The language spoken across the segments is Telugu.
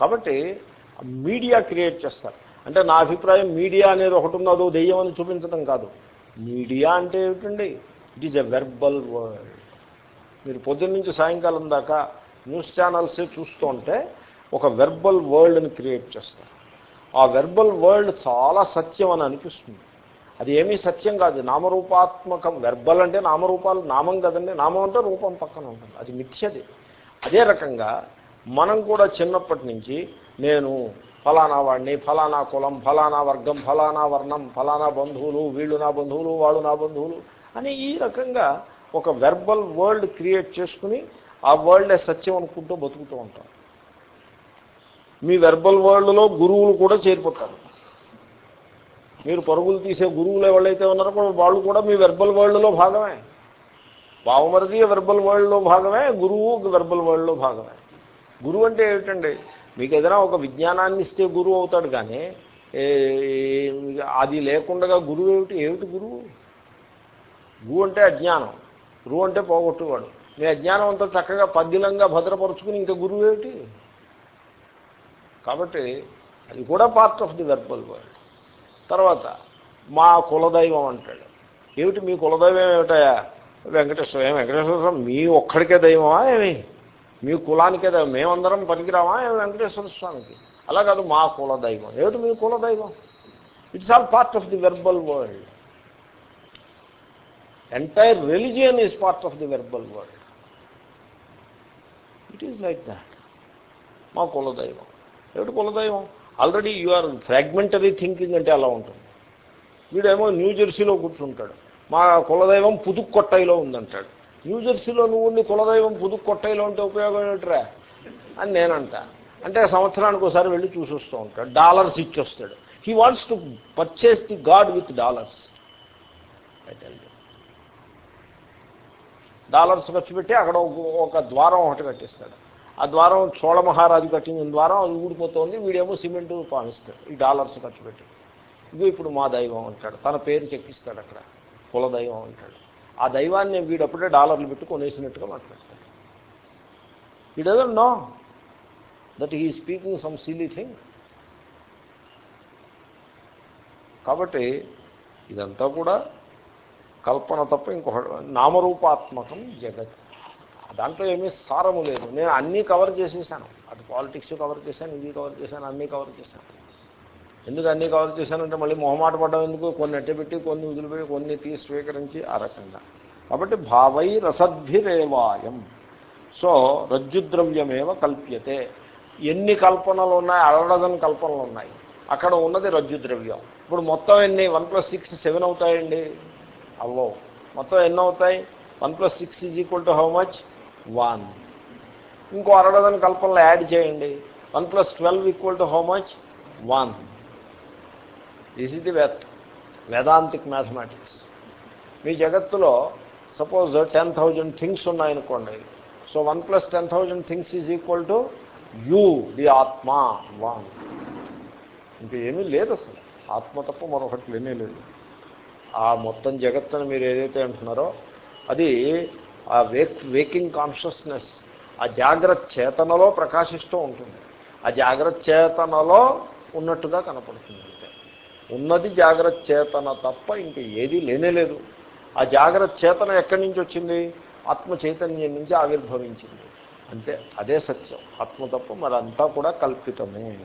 కాబట్టి మీడియా క్రియేట్ చేస్తారు. అంటే నా అభిప్రాయం మీడియా అనేది ఒకటి ఉన్నదో దెయ్యం అని చూపించడం కాదు. మీడియా అంటే ఏమిటండి? It is a verbal word మీరు పొద్దున్న నుంచి సాయంకాలం దాకా న్యూస్ ఛానల్సే చూస్తుంటే ఒక వెర్బల్ వరల్డ్ని క్రియేట్ చేస్తారు. ఆ వెర్బల్ వరల్డ్ చాలా సత్యం అని అనిపిస్తుంది. అది ఏమీ సత్యం కాదు. నామరూపాత్మకం వెర్బల్ అంటే నామరూపాలు నామం కదండి. నామం అంటే రూపం పక్కన ఉంటుంది. అది మిథ్యది. అదే రకంగా మనం కూడా చిన్నప్పటి నుంచి నేను ఫలానా వాడిని ఫలానా కులం ఫలానా వర్గం ఫలానా వర్ణం ఫలానా బంధువులు వీళ్ళు నా బంధువులు వాళ్ళు నా బంధువులు అని ఈ రకంగా ఒక వెర్బల్ వరల్డ్ క్రియేట్ చేసుకుని ఆ వరల్డే సత్యం అనుకుంటూ బతుకుతూ ఉంటాం. మీ వెర్బల్ వరల్డ్లో గురువులు కూడా చేరిపోతారు. మీరు పరుగులు తీసే గురువులు ఎవరైతే ఉన్నారో వాళ్ళు కూడా మీ వెర్బల్ వరల్డ్లో భాగమే. బావమరిది వెర్బల్ వరల్డ్లో భాగమే గురువు వెర్బల్ వరల్డ్లో భాగమే. గురువు అంటే ఏమిటండి? మీకు ఏదైనా ఒక విజ్ఞానాన్ని ఇస్తే గురువు అవుతాడు కానీ అది లేకుండా గురువు ఏమిటి? ఏమిటి గురువు? గురువు అంటే అజ్ఞానం. గురువు అంటే పోగొట్టువాడు. మీ అజ్ఞానం అంతా చక్కగా పద్దిలంగా భద్రపరుచుకుని ఇంకా గురువు ఏమిటి? కాబట్టి అది కూడా part of the verbal world తర్వాత మా కులదైవం అంటాడు. ఏమిటి మీ కులదైవం ఏమిటయా వెంకటేశ్వర వెంకటేశ్వర మీ ఒక్కడికే దైవమా ఏమి? మీ కులానికే దైవం మేమందరం పనికిరామా? వెంకటేశ్వర స్వామికి? అలా కాదు మా కులదైవం. ఏమిటి మీ కులదైవం? It's all part of the verbal world entire religion is part of the verbal world it is like that మా కులదైవం. ఏమిటి కులదైవం? Already you are fragmentary thinking అంటే అలా ఉంటుంది. వీడేమో న్యూ జెర్సీలో కూర్చుంటాడు. మా కులదైవం పుదుక్కొట్టయిలో ఉందంటాడు. న్యూజెర్సీలో నువ్వు ఉండి కులదైవం పుదుక్కొట్టయిలో ఉంటే ఉపయోగం ఏమిట్రా? అని నేనంట. అంటే సంవత్సరానికి ఒకసారి వెళ్ళి చూసి వస్తూ ఉంటాడు dollars ఇచ్చొస్తాడు. He wants to purchase the god with dollars dollars ఖర్చు పెట్టి అక్కడ ఒక ద్వారం ఒకటి కట్టిస్తాడు. ఆ ద్వారం చోళ మహారాజు కట్టిన ద్వారం అది ఊడిపోతుంది. వీడేమో సిమెంట్ పామిస్తాడు. ఈ డాలర్స్ ఖర్చు పెట్టి. ఇది ఇప్పుడు మా దైవం అంటాడు. తన పేరు చెక్కిస్తాడు అక్కడ. కులదైవం అంటాడు. ఆ దైవాన్ని వీడప్పుడే డాలర్లు పెట్టి కొనేసినట్టుగా మాట్లాడతాడు. He doesn't know that he speaking some silly thing కాబట్టి ఇదంతా కూడా కల్పన తప్ప ఇంకొక నామరూపాత్మకం జగత్. దాంట్లో ఏమీ సారము లేదు. నేను అన్నీ కవర్ చేసేసాను. అటు పాలిటిక్స్ కవర్ చేశాను ఇది కవర్ చేశాను అన్నీ కవర్ చేశాను. ఎందుకు అన్నీ కవర్ చేశానంటే మళ్ళీ మొహమాట పడ్డం ఎందుకు? కొన్ని అట్టబెట్టి కొన్ని వదిలిపెట్టి కొన్ని తీసి స్వీకరించి ఆ రకంగా. కాబట్టి భావై రసద్భిరేవాయం సో రజ్జుద్రవ్యమేవ కల్ప్యతే. ఎన్ని కల్పనలు ఉన్నాయి? అరడజన్ కల్పనలు ఉన్నాయి. అక్కడ ఉన్నది రజ్జుద్రవ్యం. ఇప్పుడు మొత్తం ఎన్ని? వన్ ప్లస్ సిక్స్ సెవెన్ అవుతాయండి? అవ్వవు మొత్తం ఎన్ని అవుతాయి? One plus six is equal to how much? One. ఇంకో అరడజన్ కల్పనలు యాడ్ చేయండి. One plus twelve equal to how much? One. This ఇది ది వేత్ వేదాంతిక్ మ్యాథమెటిక్స్ మీ జగత్తులో సపోజ్ టెన్ థౌజండ్ థింగ్స్ ఉన్నాయనుకోండి. So one plus ten thousand things is equal to you the ఆత్మ వన్ ఇంకా ఏమీ లేదు అసలు. ఆత్మ తప్ప మరొకటి లేనే లేదు. ఆ మొత్తం జగత్తుని మీరు ఏదైతే అంటున్నారో అది ఆ వేక్ వేకింగ్ కాన్షియస్నెస్ ఆ జాగ్రత్త చేతనలో ప్రకాశిస్తూ ఉంటుంది. ఆ జాగ్రత్త చేతనలో ఉన్నట్టుగా కనపడుతుంది. ఉన్నది జాగ్రత్త చేతన తప్ప ఇంక ఏదీ లేనేలేదు ఆ జాగ్రత్త చేతన ఎక్కడి నుంచి వచ్చింది? ఆత్మ చైతన్యం నుంచి ఆవిర్భవించింది. అంతే అదే సత్యం. ఆత్మ తప్ప మరంతా కూడా కల్పితమే.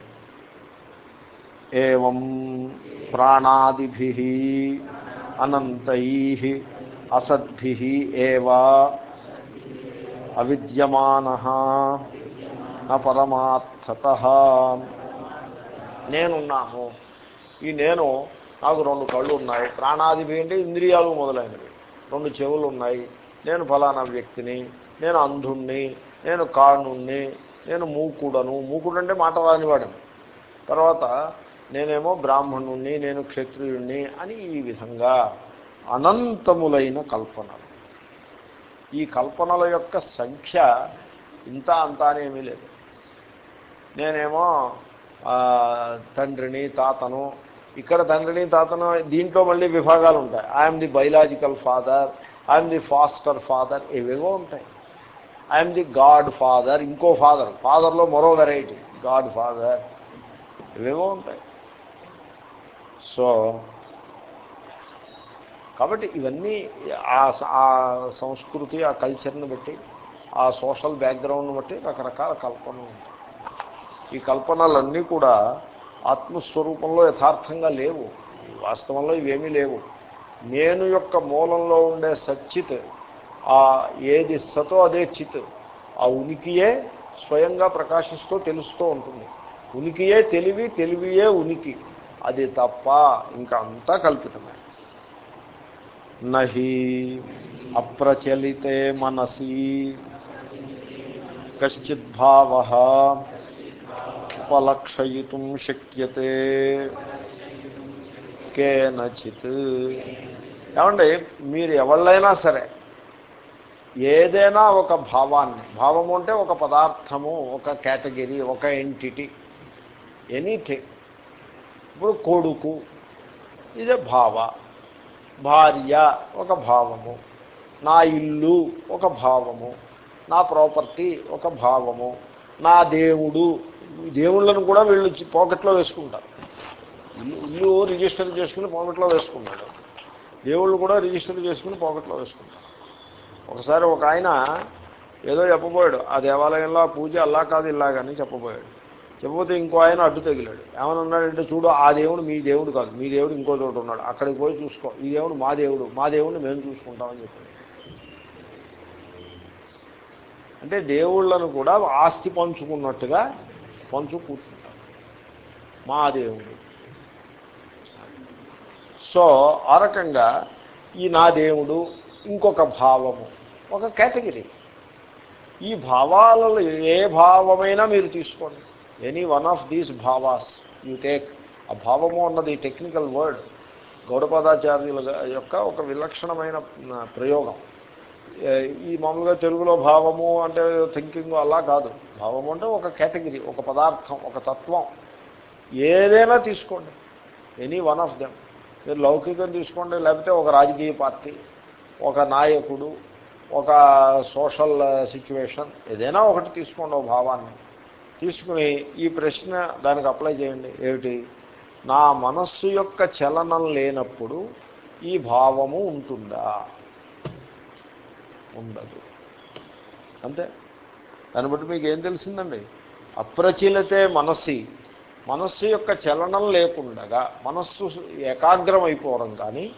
ఏం ప్రాణాదిభి అనంతై అసద్భి ఏవా అవిద్యమాన నా పరమార్థత. నేనున్నాను. ఈ నేను నాకు రెండు కళ్ళు ఉన్నాయి. ప్రాణాదిభి అంటే ఇంద్రియాలు మొదలైనవి. రెండు చెవులు ఉన్నాయి. నేను ఫలానా వ్యక్తిని నేను అంధుణ్ణి నేను కాణుణ్ణి నేను మూకుడను. మూకుడు అంటే మాట రానివాడను. తర్వాత నేనేమో బ్రాహ్మణుణ్ణి నేను క్షత్రియుణ్ణి అని ఈ విధంగా అనంతములైన కల్పనలు. ఈ కల్పనల యొక్క సంఖ్య ఇంత అంతానేమీ లేదు. నేనేమో తండ్రిని తాతను ఇక్కడ తండ్రిని తాతను దీంట్లో మళ్ళీ విభాగాలు ఉంటాయి. I'm the biological father I'm the foster father ఇవేవో ఉంటాయి. ఐఎమ్ ది గాడ్ ఫాదర్ ఇంకో ఫాదర్ ఫాదర్లో మరో వెరైటీ గాడ్ ఫాదర్ ఇవేవో ఉంటాయి. సో కాబట్టి ఇవన్నీ ఆ ఆ సంస్కృతి ఆ కల్చర్ని బట్టి ఆ సోషల్ బ్యాక్గ్రౌండ్ని బట్టి రకరకాల కల్పనలు ఉంటాయి. ఈ కల్పనలన్నీ కూడా ఆత్మస్వరూపంలో యథార్థంగా లేవు. వాస్తవంలో ఇవేమీ లేవు. నేను యొక్క మూలంలో ఉండే సచ్చిత్ ఆ ఏది సతో అదే చిత్ ఆ ఉనికియే స్వయంగా ప్రకాశిస్తూ తెలుస్తూ ఉంటుంది. ఉనికియే తెలివి తెలివియే ఉనికి. అది తప్ప ఇంకా అంతా కల్పితమే. నహి అప్రచలితే మనసి కశ్చిద్భావ ఉపలక్షయితుం శక్యతే. కేనచిత్. ఏమండి మీరు ఎవళ్ళైనా సరే ఏదైనా ఒక భావాన్ని భావము అంటే ఒక పదార్థము ఒక కేటగిరీ ఒక ఎంటిటీ ఎనీథింగ్. ఇప్పుడు కొడుకు ఇదే భావ. భార్య ఒక భావము. నా ఇల్లు ఒక భావము. నా ప్రాపర్టీ ఒక భావము. నా దేవుడు. దేవుళ్ళను కూడా వీళ్ళు పాకెట్లో వేసుకుంటారు. ఇల్లు రిజిస్టర్ చేసుకుని పాకెట్లో వేసుకుంటాడు. దేవుళ్ళు కూడా రిజిస్టర్ చేసుకుని పాకెట్లో వేసుకుంటారు. ఒకసారి ఒక ఆయన ఏదో చెప్పబోయాడు ఆ దేవాలయంలో పూజ అల్లా కాదు ఇలాగని చెప్పబోయాడు. చెప్పబోతే ఇంకో ఆయన అడ్డు తగిలాడు. ఏమని ఉన్నాడంటే చూడు ఆ దేవుడు మీ దేవుడు కాదు. మీ దేవుడు ఇంకో చోటు ఉన్నాడు. అక్కడికి పోయి చూసుకో. ఈ దేవుడు మా దేవుడు. మా దేవుడిని మేము చూసుకుంటామని చెప్పాడు. అంటే దేవుళ్ళను కూడా ఆస్తి పంచుకున్నట్టుగా పంచు కూర్చుంటారు. మా దేవుడు. సో ఆ రకంగా ఈ నా దేవుడు ఇంకొక భావము ఒక కేటగిరీ. ఈ భావాలలో ఏ భావమైనా మీరు తీసుకోండి. ఎనీ వన్ ఆఫ్ దీస్ భావాస్ యూ టేక్ ఆ భావము అన్నది టెక్నికల్ వర్డ్ గౌడపాదాచార్యుల యొక్క ఒక విలక్షణమైన ప్రయోగం. ఈ మామూలుగా తెలుగులో భావము అంటే థింకింగ్ అలా కాదు. భావము అంటే ఒక కేటగిరీ ఒక పదార్థం ఒక తత్వం. ఏదైనా తీసుకోండి. ఎనీ వన్ ఆఫ్ దెమ్ మీరు లౌకికం తీసుకోండి లేకపోతే ఒక రాజకీయ పార్టీ ఒక నాయకుడు ఒక సోషల్ సిచ్యువేషన్ ఏదైనా ఒకటి తీసుకోండి ఒక భావాన్ని. తీసుకుని ఈ ప్రశ్న దానికి అప్లై చేయండి. ఏమిటి? నా మనస్సు యొక్క చలనం లేనప్పుడు ఈ భావము ఉంటుందా? ఉండదు. అంతే? దాన్ని బట్టి మీకు ఏం తెలిసిందండి? అప్రచీలతే మనస్సి. మనస్సు యొక్క చలనం లేకుండగా మనస్సు ఏకాగ్రం అయిపోవడం కానీ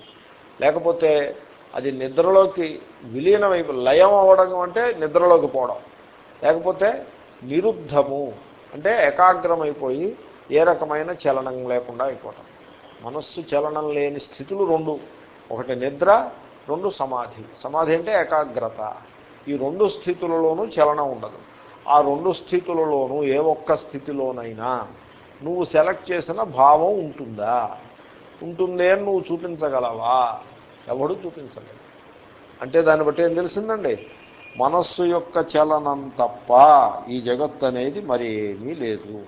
లేకపోతే అది నిద్రలోకి విలీనమై లయం అవ్వడం అంటే నిద్రలోకి పోవడం. లేకపోతే నిరుద్ధము. అంటే ఏకాగ్రమైపోయి ఏ రకమైన చలనం లేకుండా అయిపోవడం మనస్సు చలనం లేని స్థితులు రెండు. ఒకటి నిద్ర రెండు సమాధి. సమాధి అంటే ఏకాగ్రత. ఈ రెండు స్థితులలోనూ చలనం ఉండదు. ఆ రెండు స్థితులలోనూ ఏ ఒక్క స్థితిలోనైనా నువ్వు సెలెక్ట్ చేసిన భావం ఉంటుందా? ఉంటుందే అని నువ్వు చూపించగలవా? ఎవడు చూపించలేదు. అంటే దాన్ని బట్టి ఏం తెలిసిందండి? మనస్సు యొక్క చలనం తప్ప ఈ జగత్ అనేది మరి ఏమీ లేదు.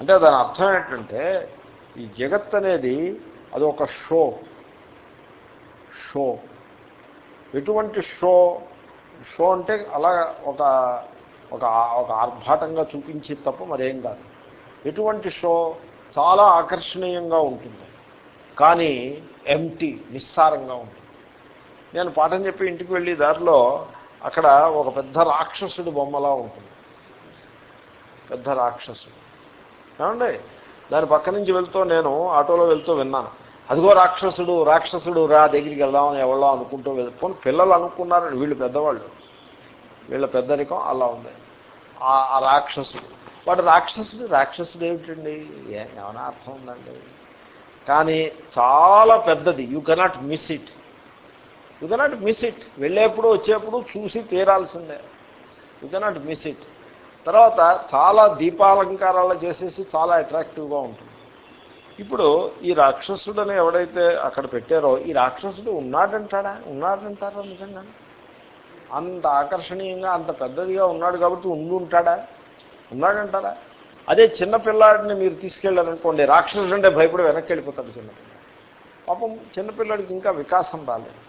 అంటే దాని అర్థం ఏంటంటే ఈ జగత్ అనేది అది ఒక షో. షో. ఎటువంటి షో? షో అంటే అలా ఒక ఒక ఒక ఆర్భాటంగా చూపించి తప్ప మరేం కాదు. ఎటువంటి షో? చాలా ఆకర్షణీయంగా ఉంటుంది. కానీ ఎంటీ నిస్సారంగా ఉంటుంది. నేను పాఠం చెప్పి ఇంటికి వెళ్ళి దారిలో అక్కడ ఒక పెద్ద రాక్షసుడు బొమ్మలా ఉంటుంది. పెద్ద రాక్షసుడు. ఏమండి? దాని పక్క నుంచి వెళ్తూ నేను ఆటోలో వెళ్తూ విన్నాను. అదిగో రాక్షసుడు రాక్షసుడు రా దగ్గరికి వెళ్దామని ఎవరో అనుకుంటూ వెళ్ళిపోయి పిల్లలు అనుకున్నారు వీళ్ళు పెద్దవాళ్ళు. వీళ్ళ పెద్దరికం అలా ఉంది. ఆ రాక్షసుడు. వాడు రాక్షసుడు రాక్షసుడు ఏమిటండి? ఏమైనా అర్థం ఉందండి? కానీ చాలా పెద్దది. You cannot miss it you cannot miss it వెళ్ళేప్పుడు వచ్చేప్పుడు చూసి తీరాల్సిందే. యూ కెనాట్ మిస్ ఇట్ తర్వాత చాలా దీపాలంకారాలు చేసేసి చాలా అట్రాక్టివ్గా ఉంటుంది. ఇప్పుడు ఈ రాక్షసుడని ఎవడైతే అక్కడ పెట్టారో ఈ రాక్షసుడు ఉన్నాడంటాడా? ఉన్నాడంటారా నిజంగా? అంత ఆకర్షణీయంగా అంత పెద్దదిగా ఉన్నాడు కాబట్టి ఉండి ఉంటాడా ఉన్నాడంటారా? అదే చిన్నపిల్లాడిని మీరు తీసుకెళ్ళారనుకోండి రాక్షసుడు అంటే భయపడి వెనక్కి వెళ్ళిపోతాడు చిన్నపిల్లాడు పాపం చిన్నపిల్లాడికి ఇంకా వికాసం రాలేదు.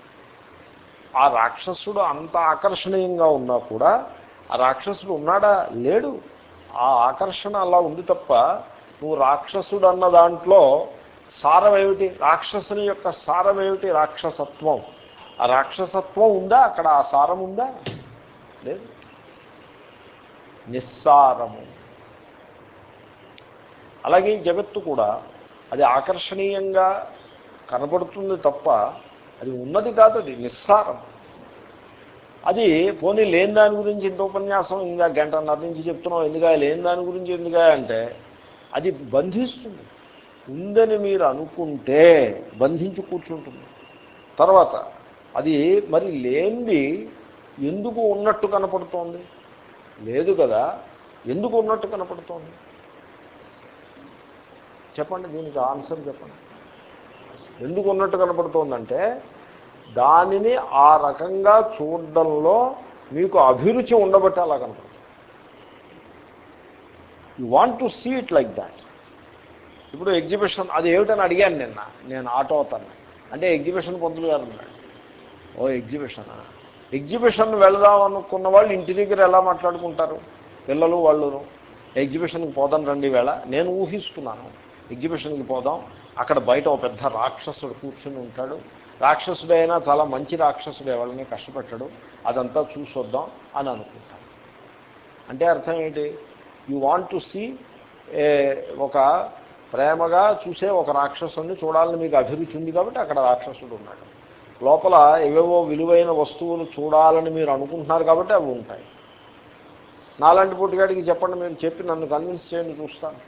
ఆ రాక్షసుడు అంత ఆకర్షణీయంగా ఉన్నా కూడా ఆ రాక్షసుడు ఉన్నాడా? లేడు. ఆ ఆకర్షణ అలా ఉంది తప్ప నువ్వు రాక్షసుడు అన్న దాంట్లో సారం ఏమిటి రాక్షసుని యొక్క సారం ఏమిటి రాక్షసత్వం. ఆ రాక్షసత్వం ఉందా? అక్కడ ఆ సారం ఉందా? లేదు. నిస్సారము. అలాగే జగత్తు కూడా అది ఆకర్షణీయంగా కనబడుతుంది తప్ప అది ఉన్నది కాదు అది నిస్సారం. అది పోనీ లేని దాని గురించి ఇంత ఉపన్యాసం ఇంకా గంటన్నర నుంచి చెప్తున్నాం ఎందుక లేని దాని గురించి ఎందుక అంటే అది బంధిస్తుంది. ఉందని మీరు అనుకుంటే బంధించి కూర్చుంటుంది. తర్వాత అది మరి లేనిది ఎందుకు ఉన్నట్టు కనపడుతోంది? లేదు కదా ఎందుకు ఉన్నట్టు కనపడుతోంది? చెప్పండి దీనికి ఆన్సర్ చెప్పండి. ఎందుకు ఉన్నట్టు కనపడుతోందంటే దానిని ఆ రకంగా చూడడంలో మీకు అభిరుచి ఉండబట్టి అలా కనపడుతుంది. You want to see it like that ఇప్పుడు ఎగ్జిబిషన్ అది ఏమిటని అడిగాను నిన్న. నేను ఆటో అతను అంటే ఎగ్జిబిషన్ పొందులు గారు ఉన్నాడు ఓ ఎగ్జిబిషనా ఎగ్జిబిషన్ వెళదాం అనుకున్న వాళ్ళు ఇంటి దగ్గర ఎలా మాట్లాడుకుంటారు? పిల్లలు వాళ్ళును. ఎగ్జిబిషన్కి పోదాం రండి వేళ. నేను ఊహిస్తున్నాను. ఎగ్జిబిషన్కి పోదాం. అక్కడ బయట ఒక పెద్ద రాక్షసుడు కూర్చుని ఉంటాడు. రాక్షసుడైనా చాలా మంచి రాక్షసుడు ఎవరిని కష్టపెట్టాడు. అదంతా చూసొద్దాం అని అనుకుంటాను. అంటే అర్థం ఏంటి? యు వాంట్ టు సీ ఒక ప్రేమగా చూసే ఒక రాక్షసుని చూడాలని మీకు అభిరుచి ఉంది కాబట్టి అక్కడ రాక్షసుడు ఉన్నాడు. లోపల ఏవేవో విలువైన వస్తువులు చూడాలని మీరు అనుకుంటున్నారు కాబట్టి అవి ఉంటాయి. నాలాంటి పుట్టిగాడికి చెప్పండి మీరు చెప్పి నన్ను కన్విన్స్ చేయండి చూస్తాను.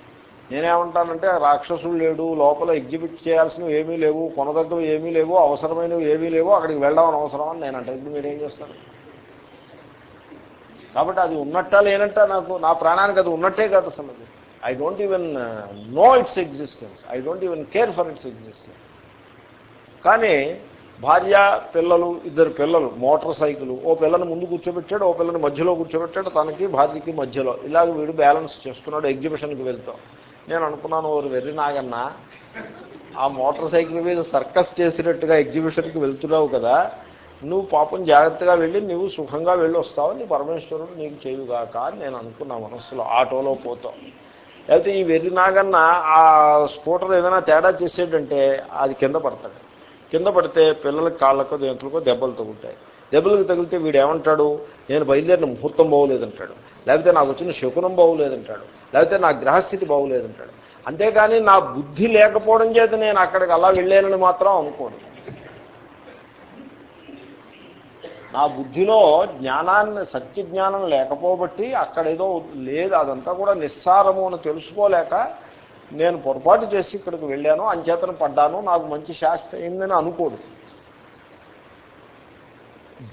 నేనేమంటానంటే రాక్షసుడు లేడు లోపల ఎగ్జిబిట్ చేయాల్సినవి ఏమీ లేవు కొనదగ్గవి ఏమీ లేవు అవసరమైనవి ఏమీ లేవు అక్కడికి వెళ్ళడం అవసరం అని నేను అంటే ఇప్పుడు మీరేం చేస్తాను కాబట్టి అది ఉన్నట్ట లేనట్ట నాకు నా ప్రాణానికి అది ఉన్నట్టే కాదు అసలు. అది I don't even know its existence I don't even care for its existence కానీ భార్య పిల్లలు ఇద్దరు పిల్లలు మోటార్ సైకిల్ ఓ పిల్లని ముందు కూర్చోబెట్టాడు ఓ పిల్లని మధ్యలో కూర్చోబెట్టాడు తనకి భార్యకి మధ్యలో. ఇలాగ వీడు బ్యాలెన్స్ చేస్తున్నాడు ఎగ్జిబిషన్కి వెళ్తాం. నేను అనుకున్నాను ఓరు వెర్రి నాగన్న ఆ మోటార్ సైకిల్ మీద సర్కస్ చేసినట్టుగా ఎగ్జిబిషన్కి వెళ్తున్నావు కదా నువ్వు పాపం జాగ్రత్తగా వెళ్ళి నువ్వు సుఖంగా వెళ్ళి వస్తావు నీ పరమేశ్వరుడు నీకు చేయుగాక అని నేను అనుకున్నా మనస్సులో ఆటోలో పోతావు లేకపోతే ఈ వెర్రి ఆ స్కూటర్ ఏదైనా తేడా చేసేటంటే అది కింద పడతాడు. కింద పడితే పిల్లలకి కాళ్ళకో దేంట్లకో దెబ్బలు తగులుతాయి. దెబ్బలకు తగిలితే వీడు ఏమంటాడు నేను బయలుదేరిన ముహూర్తం బాగోలేదంటాడు లేకపోతే నాకు వచ్చిన శకునం బాగోలేదంటాడు లేకపోతే నా గ్రహస్థితి బాగోలేదంటాడు అంతేకాని నా బుద్ధి లేకపోవడం చేత నేను అక్కడికి అలా వెళ్ళానని మాత్రం అనుకోను. నా బుద్ధిలో జ్ఞానాన్ని సత్య జ్ఞానం లేకపోబట్టి అక్కడేదో లేదు అదంతా కూడా నిస్సారము అని తెలుసుకోలేక నేను పొరపాటు చేసి ఇక్కడికి వెళ్ళాను అంచేతన పడ్డాను నాకు మంచి శాస్త్రం అయిందని అనుకోడు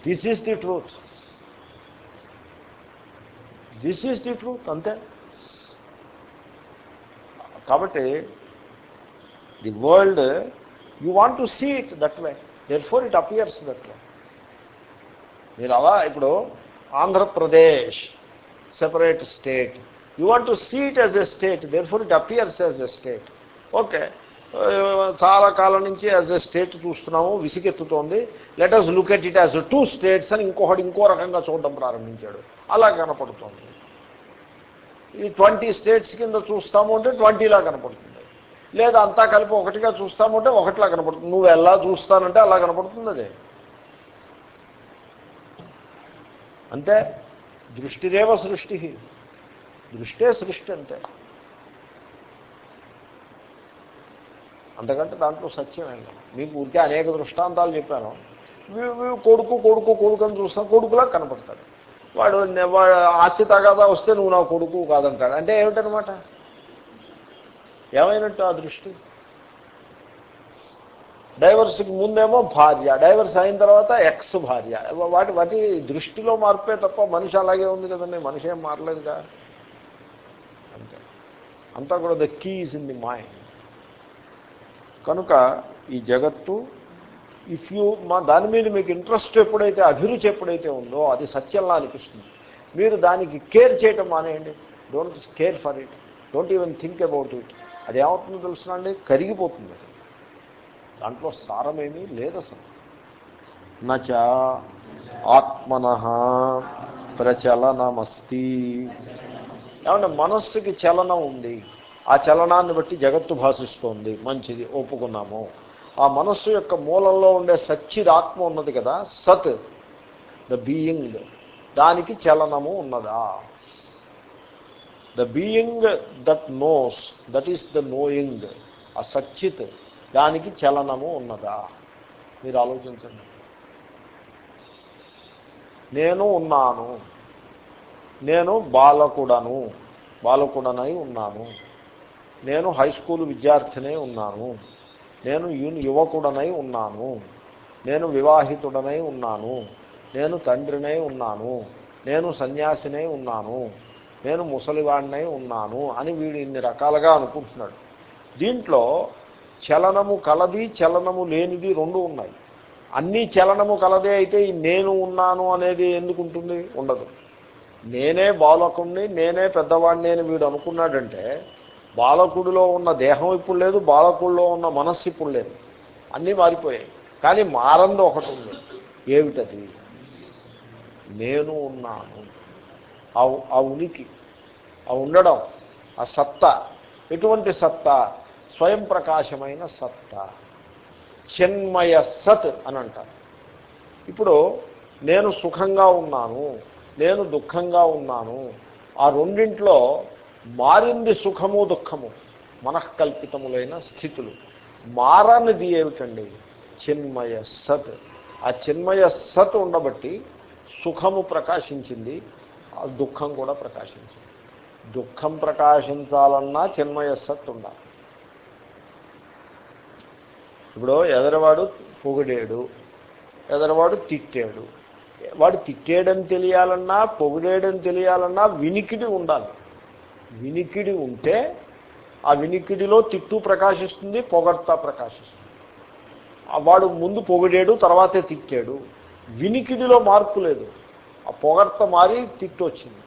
this is the truth this is the truth అంతే. కాబట్టి the world you want to see it that way there four it appears that way మీరు అలా ఇప్పుడు Andhra Pradesh separate state you want to see it as a state therefore it appears as a state okay చాలా కాలం నుంచి యాజ్ ఎ స్టేట్ చూస్తున్నాము విసిగెత్తుతోంది. Let us look at it as two states అని ఇంకొకటి ఇంకో రకంగా చూడడం ప్రారంభించాడు. అలా కనపడుతోంది. ఈ ట్వంటీ స్టేట్స్ కింద చూస్తాము అంటే ట్వంటీలా కనపడుతుంది. లేదా అంతా కలిపి ఒకటిగా చూస్తాము అంటే ఒకటిలా కనపడుతుంది. నువ్వు ఎలా చూస్తానంటే అలా కనపడుతుంది అదే. అంటే దృష్టిరేవ సృష్టి. దృష్టే సృష్టి అంతే అంతకంటే దాంట్లో సత్యమైంది మీకు ఊరికే అనేక దృష్టాంతాలు చెప్పాను. కొడుకు కొడుకు కొడుకు అని చూస్తాను కొడుకులా కనపడతాడు. వాడు వాడు ఆస్తి తగాదా వస్తే నువ్వు నా కొడుకు కాదంటాడు. అంటే ఏమిటనమాట ఏమైనట్టు ఆ దృష్టి? డైవర్స్కి ముందేమో భార్య డైవర్స్ అయిన తర్వాత ఎక్స్ భార్య. వాటి వాటి దృష్టిలో మార్పే తప్ప మనిషి అలాగే ఉంది కదండి మనిషి ఏం మారలేదుగా? అంతే. అంతా కూడా the keys in the mind కనుక ఈ జగత్తు ఇఫ్ యూ మా దాని మీద మీకు ఇంట్రెస్ట్ ఎప్పుడైతే అభిరుచి ఎప్పుడైతే ఉందో అది సత్యంలా అనిపిస్తుంది. మీరు దానికి కేర్ చేయటం మానేయండి. Don't care for it don't even think about it అది ఏమవుతుందో తెలుసునండి? కరిగిపోతుంది అది. దాంట్లో సారమేమీ లేదు అసలు. నచ ఆత్మన ప్రచలనమస్తి. ఏమంటే మనస్సుకి చలనం ఉంది. ఆ చలనాన్ని బట్టి జగత్తు భాషిస్తోంది. మంచిది ఒప్పుకున్నాము. ఆ మనస్సు యొక్క మూలంలో ఉండే సచ్చిదాత్మ ఉన్నది కదా సత్ ద బీయింగ్. దానికి చలనము ఉన్నదా? The being that knows that is the knowing. ఆ సచ్చిత్ దానికి చలనము ఉన్నదా? మీరు ఆలోచించండి. నేను ఉన్నాను. నేను బాలకుడను. బాలకుడనై ఉన్నాను. నేను హై స్కూల్ విద్యార్థినే ఉన్నాను. నేను యువకుడనై ఉన్నాను. నేను వివాహితుడనై ఉన్నాను. నేను తండ్రినై ఉన్నాను. నేను సన్యాసినై ఉన్నాను. నేను ముసలివాడినై ఉన్నాను అని వీడు ఇన్ని రకాలుగా అనుకుంటున్నాడు. దీంట్లో చలనము కలది చలనము లేనిది రెండు ఉన్నాయి. అన్నీ చలనము కలదే అయితే నేను ఉన్నాను అనేది ఎందుకు ఉంటుంది? ఉండదు. నేనే బాలకుడిని నేనే పెద్దవాడిని అని వీడు అనుకున్నాడంటే బాలకుడిలో ఉన్న దేహం ఇప్పుడు లేదు బాలకుడిలో ఉన్న మనస్సు ఇప్పుడు లేదు. అన్నీ మారిపోయాయి. కానీ మారంది ఒకటి ఉంది. ఏమిటది? నేను ఉన్నాను. ఆ ఉనికి ఆ ఉండడం ఆ సత్తా ఎటువంటి సత్తా? స్వయం ప్రకాశమైన సత్తా. చిన్మయ సత్ అని అంటారు ఇప్పుడు నేను సుఖంగా ఉన్నాను నేను దుఃఖంగా ఉన్నాను ఆ రెండింట్లో మారింది సుఖము దుఃఖము మనఃకల్పితములైన స్థితులు. మారనిది ఏమిటండి? చిన్మయ సత్. ఆ చిన్మయ సత్ ఉండబట్టి సుఖము ప్రకాశించింది ఆ దుఃఖం కూడా ప్రకాశించింది. దుఃఖం ప్రకాశించాలన్నా చిన్మయ సత్ ఉండాలి. ఇప్పుడు ఎదరవాడు పొగిడేడు ఎదరవాడు తిట్టాడు. వాడు తిట్టేయడం తెలియాలన్నా పొగిడేయడం తెలియాలన్నా వినికిడి ఉండాలి. వినికిడి ఉంటే ఆ వినికిడిలో తిట్టు ప్రకాశిస్తుంది పొగడ్త ప్రకాశిస్తుంది. వాడు ముందు పొగిడాడు తర్వాతే తిట్టాడు. వినికిడిలో మార్పు లేదు. ఆ పొగడ్త మారి తిట్టు వచ్చింది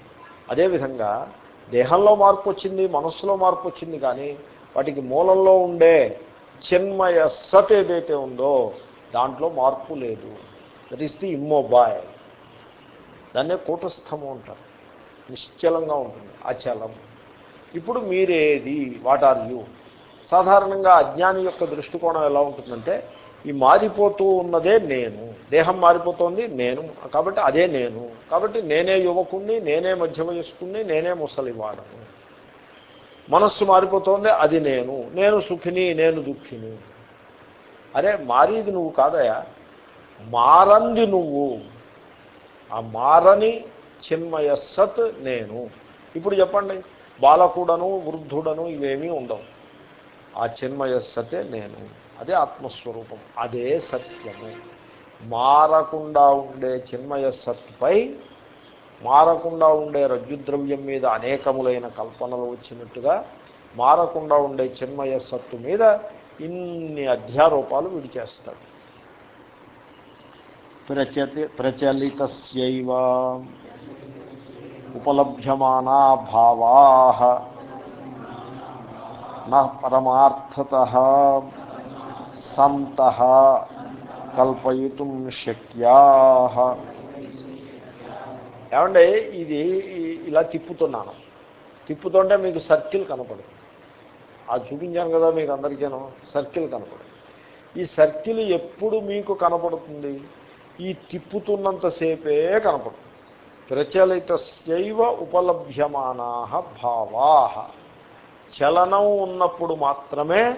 అదేవిధంగా దేహంలో మార్పు వచ్చింది మనస్సులో మార్పు వచ్చింది కానీ వాటికి మూలంలో ఉండే చిన్మయ సత్ ఏదైతే ఉందో దాంట్లో మార్పు లేదు. దట్ ఈస్ ది ఇమ్మొబైల్ దాన్నే కూటస్థము అంటారు. నిశ్చలంగా ఉంటుంది. అచలం. ఇప్పుడు మీరేది? వాట్ ఆర్ యూ సాధారణంగా అజ్ఞాని యొక్క దృష్టికోణం ఎలా ఉంటుందంటే ఈ మారిపోతూ ఉన్నదే నేను. దేహం మారిపోతుంది నేను. కాబట్టి అదే నేను. కాబట్టి నేనే యువకుణ్ణి నేనే మధ్య వయస్కుణ్ణి నేనే ముసలివాడను. మనస్సు మారిపోతుంది అది నేను. నేను సుఖిని నేను దుఃఖిని. అరే మారేది నువ్వు కాదయా? మారంది నువ్వు. ఆ మారని చిన్మయ సత్ నేను. ఇప్పుడు చెప్పండి బాలకుడను వృద్ధుడను ఇవేమీ ఉండవు. ఆ చిన్మయ సతే నేను. అదే ఆత్మస్వరూపం అదే సత్యము. మారకుండా ఉండే చిన్మయ సత్పై మారకుండా ఉండే రజ్జుద్రవ్యం మీద అనేకములైన కల్పనలు వచ్చినట్టుగా మారకుండా ఉండే చిన్మయ సత్తు మీద ఇన్ని అధ్యారోపాలు విడిచేస్తాడు. ప్రచతి ప్రచలితస్యైవ ఉపలభ్యమానా భావా పరమార్థత సంత కల్పయుతం శక్యా. ఏమంటే ఇది ఇలా తిప్పుతున్నాను. తిప్పుతుంటే మీకు సర్కిల్ కనపడుతుంది. అది చూపించాను కదా మీకు అందరికీను సర్కిల్ కనపడుతుంది. ఈ సర్కిల్ ఎప్పుడు మీకు కనపడుతుంది? ఈ తిప్పుతున్నంతసేపే కనపడుతుంది. శైవ ఉపలభ్యమానా భావా. చలనం ఉన్నప్పుడు మాత్రమే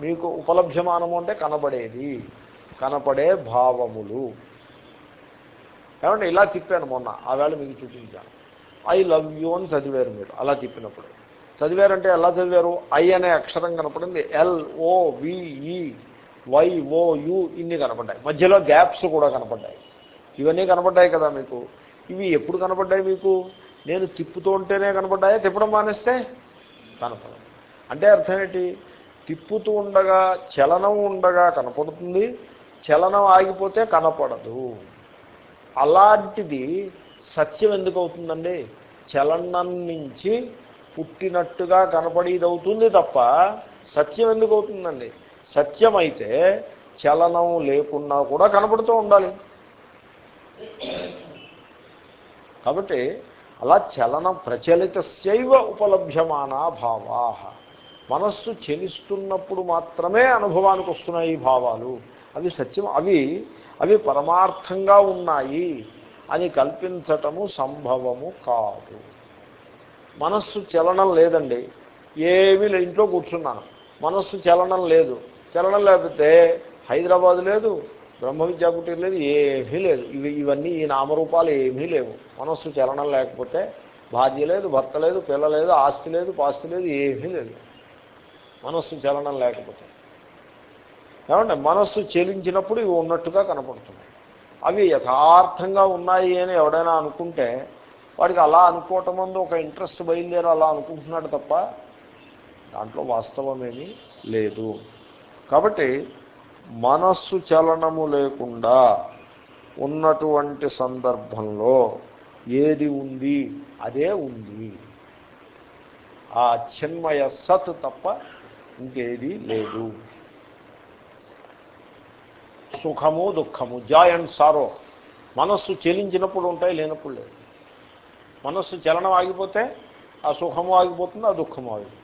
మీకు ఉపలభ్యమానము అంటే కనబడేది కనపడే భావములు. ఏమంటే ఇలా తిప్పాను మొన్న ఆ వేళ మీకు చూపించాను. ఐ లవ్ యూ అని చదివారు మీరు అలా తిప్పినప్పుడు. చదివారంటే ఎలా చదివారు? ఐ అనే అక్షరం కనపడింది L O V E Y O U ఇన్ని కనపడ్డాయి. మధ్యలో గ్యాప్స్ కూడా కనపడ్డాయి. ఇవన్నీ కనపడ్డాయి కదా మీకు? ఇవి ఎప్పుడు కనపడ్డాయి మీకు? నేను తిప్పుతూ ఉంటేనే కనపడ్డాయా? తిప్పడం మానేస్తే కనపడదు. అంటే అర్థం ఏంటి? తిప్పుతూ ఉండగా చలనం ఉండగా కనపడుతుంది చలనం ఆగిపోతే కనపడదు. అలాంటిది సత్యం ఎందుకు అవుతుందండి? చలనం నుంచి పుట్టినట్టుగా కనపడేది అవుతుంది తప్ప సత్యం ఎందుకు అవుతుందండి? సత్యమైతే చలనం లేకున్నా కూడా కనపడుతూ ఉండాలి. కాబట్టి అలా చలనం ప్రచలితస్యైవ ఉపలభ్యమానా భావా. మనస్సు చెలిస్తున్నప్పుడు మాత్రమే అనుభవానికి వస్తున్నాయి ఈ భావాలు. అవి సత్యం అవి అవి పరమార్థంగా ఉన్నాయి అని కల్పించటము సంభవము కాదు. మనస్సు చలనం లేదండి. ఏమీ లే ఇంట్లో కూర్చున్నాను మనస్సు చలనం లేదు. చలనం లేకపోతే హైదరాబాద్ లేదు బ్రహ్మ విద్యాకుటీరు లేదు ఏమీ లేదు. ఇవి ఇవన్నీ ఈ నామరూపాలు ఏమీ లేవు. మనస్సు చలనం లేకపోతే భార్య లేదు భర్త లేదు పిల్ల లేదు ఆస్తి లేదు పాస్తి లేదు ఏమీ లేదు. మనస్సు చలనం లేకపోతే. ఏమంటే మనస్సు చెలించినప్పుడు ఇవి ఉన్నట్టుగా కనపడుతుంది అవి యథార్థంగా ఉన్నాయి అని ఎవడైనా అనుకుంటే వాడికి అలా అనుకోవటం ముందు ఒక ఇంట్రెస్ట్ బయలుదేరి అలా అనుకుంటున్నాడు తప్ప దాంట్లో వాస్తవమేమీ లేదు. కాబట్టి మనస్సు చలనము లేకుండా ఉన్నటువంటి సందర్భంలో ఏది ఉంది? అదే ఉంది. ఆ చిన్మయ సత్ తప్ప ఇంకేది లేదు. సుఖము దుఃఖము జాయ్ అండ్ సారో. మనస్సు చెలించినప్పుడు ఉంటాయి లేనప్పుడు లేదు. మనస్సు చలనం ఆగిపోతే ఆ సుఖము ఆగిపోతుంది ఆ దుఃఖము ఆగిపోతుంది.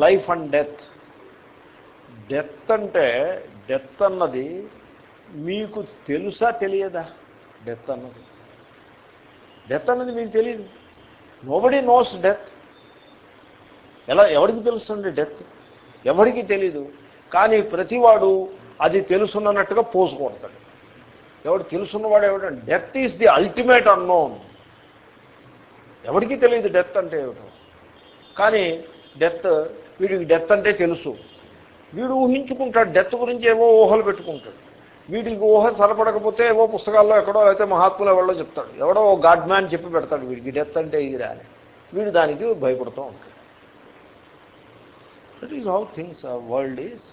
Life and death. డెత్ అంటే డెత్ అన్నది మీకు తెలుసా తెలియదా? డెత్ అన్నది. డెత్ అన్నది మీకు తెలియదు. నోబడి నోస్ డెత్ ఎలా ఎవరికి తెలుస్తుంది డెత్? ఎవరికి తెలీదు. కానీ ప్రతివాడు అది తెలుసున్నట్టుగా పోజు కొడతాడు. ఎవడు తెలుసున్నవాడు ఎవడంటే death is the ultimate unknown. ఎవరికి తెలియదు డెత్ అంటే ఏమిటో. కానీ డెత్ వీడికి డెత్ అంటే తెలుసు. వీడు ఊహించుకుంటాడు డెత్ గురించి ఏవో ఊహలు పెట్టుకుంటాడు. వీడికి ఊహ సరపడకపోతే ఏవో పుస్తకాల్లో ఎక్కడో అయితే మహాత్ములు ఎవరో చెప్తాడు. ఎవడో ఓ గాడ్ మ్యాన్ చెప్పి పెడతాడు వీడికి డెత్ అంటే ఇది రాని వీడు దానికి భయపడుతూ ఉంటాడు. That is how things world is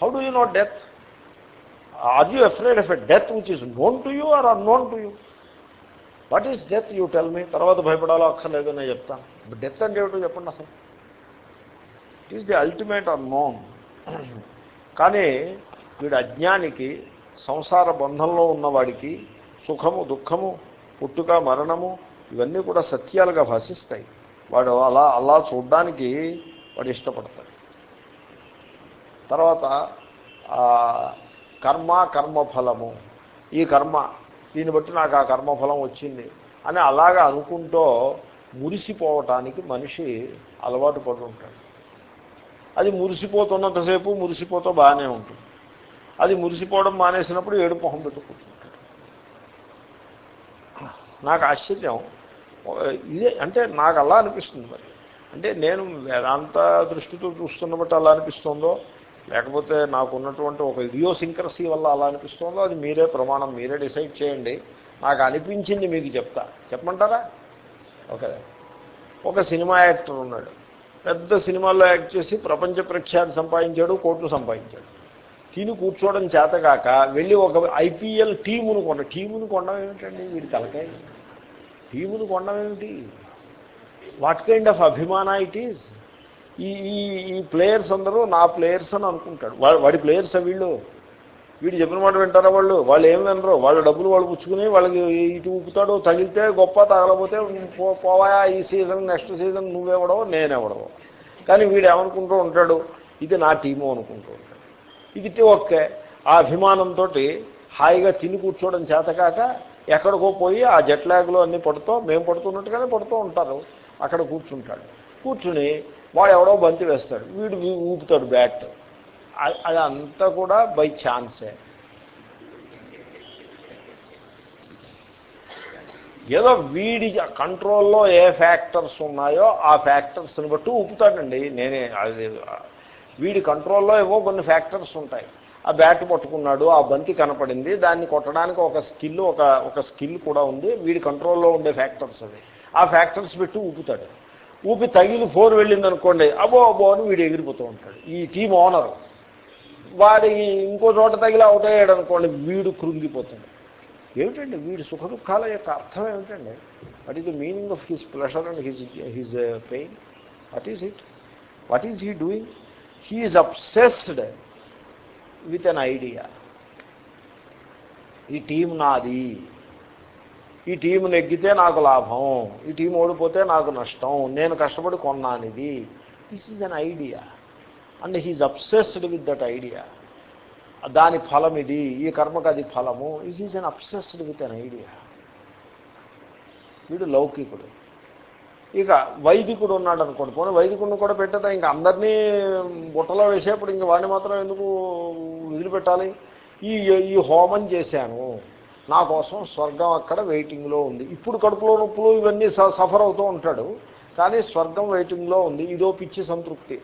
how do you know death are you afraid of a death which is known to you are are known to you what is death you tell me తర్వాత భయపడాలో అక్కర్లేదు నేను చెప్తాను డెత్ అంటే ఏమిటో చెప్పండి అసలు. It is the ultimate or known కానీ వీడు అజ్ఞానికి సంసార బంధంలో ఉన్నవాడికి సుఖము దుఃఖము పుట్టుక మరణము ఇవన్నీ కూడా సత్యాలుగా భాషిస్తాయి. వాడు అలా అలా చూడ్డానికి వాడు ఇష్టపడతాడు. తర్వాత కర్మ కర్మఫలము. ఈ కర్మ దీన్ని బట్టి నాకు ఆ కర్మఫలం వచ్చింది. అని అలాగా అనుకుంటూ మురిసిపోవటానికి మనిషి అలవాటు పడుతుంటాడు. అది మురిసిపోతున్నంతసేపు మురిసిపోతూ బాగానే ఉంటుంది. అది మురిసిపోవడం మానేసినప్పుడు ఏడు మొహం పెట్టుకుంటుంటాడు నాకు ఆశ్చర్యం. ఇదే అంటే నాకు అలా అనిపిస్తుంది మరి. అంటే నేను వేదాంత దృష్టితో చూస్తున్న బట్టి అలా అనిపిస్తుందో లేకపోతే నాకు ఉన్నటువంటి ఒక ఇడియోసింక్రసీ వల్ల అలా అనిపిస్తుందో అది మీరే ప్రమాణం మీరే డిసైడ్ చేయండి. నాకు అనిపించింది మీకు చెప్తా. చెప్పమంటారా? ఓకే. ఒక సినిమా యాక్టర్ ఉన్నాడు. పెద్ద సినిమాల్లో యాక్ట్ చేసి ప్రపంచ ప్రఖ్యాతి సంపాదించాడు కోట్లు సంపాదించాడు. తిని కూర్చోవడం చేతగాక వెళ్ళి ఒక ఐపీఎల్ టీమును కొండ టీమును కొండం ఏమిటండి వీడి తలకాయ? టీమును కొండం ఏమిటి? వాట్ కైండ్ ఆఫ్ అభిమాన ఇట్ ఈజ్? ఈ ఈ ఈ ప్లేయర్స్ అందరూ నా ప్లేయర్స్ అని అనుకుంటాడు. వాడి ప్లేయర్స్ వీళ్ళు? వీడు చెప్పిన మాట వింటారా వాళ్ళు? వాళ్ళు ఏం వినరు. వాళ్ళ డబ్బులు వాళ్ళు పుచ్చుకుని వాళ్ళకి ఇటు ఊపుతాడు తగిలితే గొప్ప తగలపోతే పోవాయా ఈ సీజన్ నెక్స్ట్ సీజన్ నువ్వెవడవు నేనెవడవు కానీ వీడు ఏమనుకుంటూ ఉంటాడు? ఇది నా టీము అనుకుంటూ ఉంటాడు. ఇది ఓకే. ఆ అభిమానంతో హాయిగా తిని కూర్చోవడం చేతకాక ఎక్కడికో పోయి ఆ జెట్ ల్యాగ్లో అన్నీ పడుతూ మేము పడుతున్నట్టుగానే పడుతూ ఉంటారు. అక్కడ కూర్చుంటాడు. కూర్చుని వాడు ఎవడో బంతి వేస్తాడు. వీడు ఊపుతాడు బ్యాట్. అది అంతా కూడా బై ఛాన్సే. ఏదో వీడి కంట్రోల్లో ఏ ఫ్యాక్టర్స్ ఉన్నాయో ఆ ఫ్యాక్టర్స్ని బట్టి ఊపుతాడండి. నేనే అది వీడి కంట్రోల్లో ఏవో కొన్ని ఫ్యాక్టర్స్ ఉంటాయి. ఆ బ్యాట్ పట్టుకున్నాడు ఆ బంతి కనపడింది దాన్ని కొట్టడానికి ఒక స్కిల్ ఒక ఒక స్కిల్ కూడా ఉంది. వీడి కంట్రోల్లో ఉండే ఫ్యాక్టర్స్ అవి. ఆ ఫ్యాక్టర్స్ పెట్టి ఊపుతాడు. ఊపి తగిలి ఫోర్ వెళ్ళింది అనుకోండి అబో అబో అని వీడు ఎగిరిపోతూ ఉంటాడు. ఈ టీం ఓనర్ వాడి ఇంకో చోట తగిలి అవుట్ అయ్యాడు అనుకోండి వీడు కృంగిపోతాడు. ఏమిటండి వీడి సుఖ దుఃఖాల యొక్క అర్థం ఏమిటండి? What is the meaning of his pleasure and his his pain what is it what is he doing he is obsessed with an idea ఈ టీం నాది. ఈ టీం నెగ్గితే నాకు లాభం ఈ టీం ఓడిపోతే నాకు నష్టం నేను కష్టపడి కొన్నానిది. This is an idea and he's obsessed with that idea దాని ఫలం ఇది ఈ కర్మకు అది ఫలము. It is an obsessed with an idea వీడు లౌకికుడు. ఇక వైదికుడు ఉన్నాడు అనుకోండి పోనీ వైదికుడిని కూడా పెట్టదా ఇంకా అందరినీ బుట్టలో వేసేప్పుడు ఇంక వాడిని మాత్రం ఎందుకు వదిలిపెట్టాలి? ఈ ఈ హోమం చేశాను. నా కోసం స్వర్గం అక్కడ వెయిటింగ్లో ఉంది. ఇప్పుడు కడుపులో నొప్పులు ఇవన్నీ సఫర్ అవుతూ ఉంటాడు. కానీ స్వర్గం వెయిటింగ్లో ఉంది. ఇదో పిచ్చి సంతృప్తి.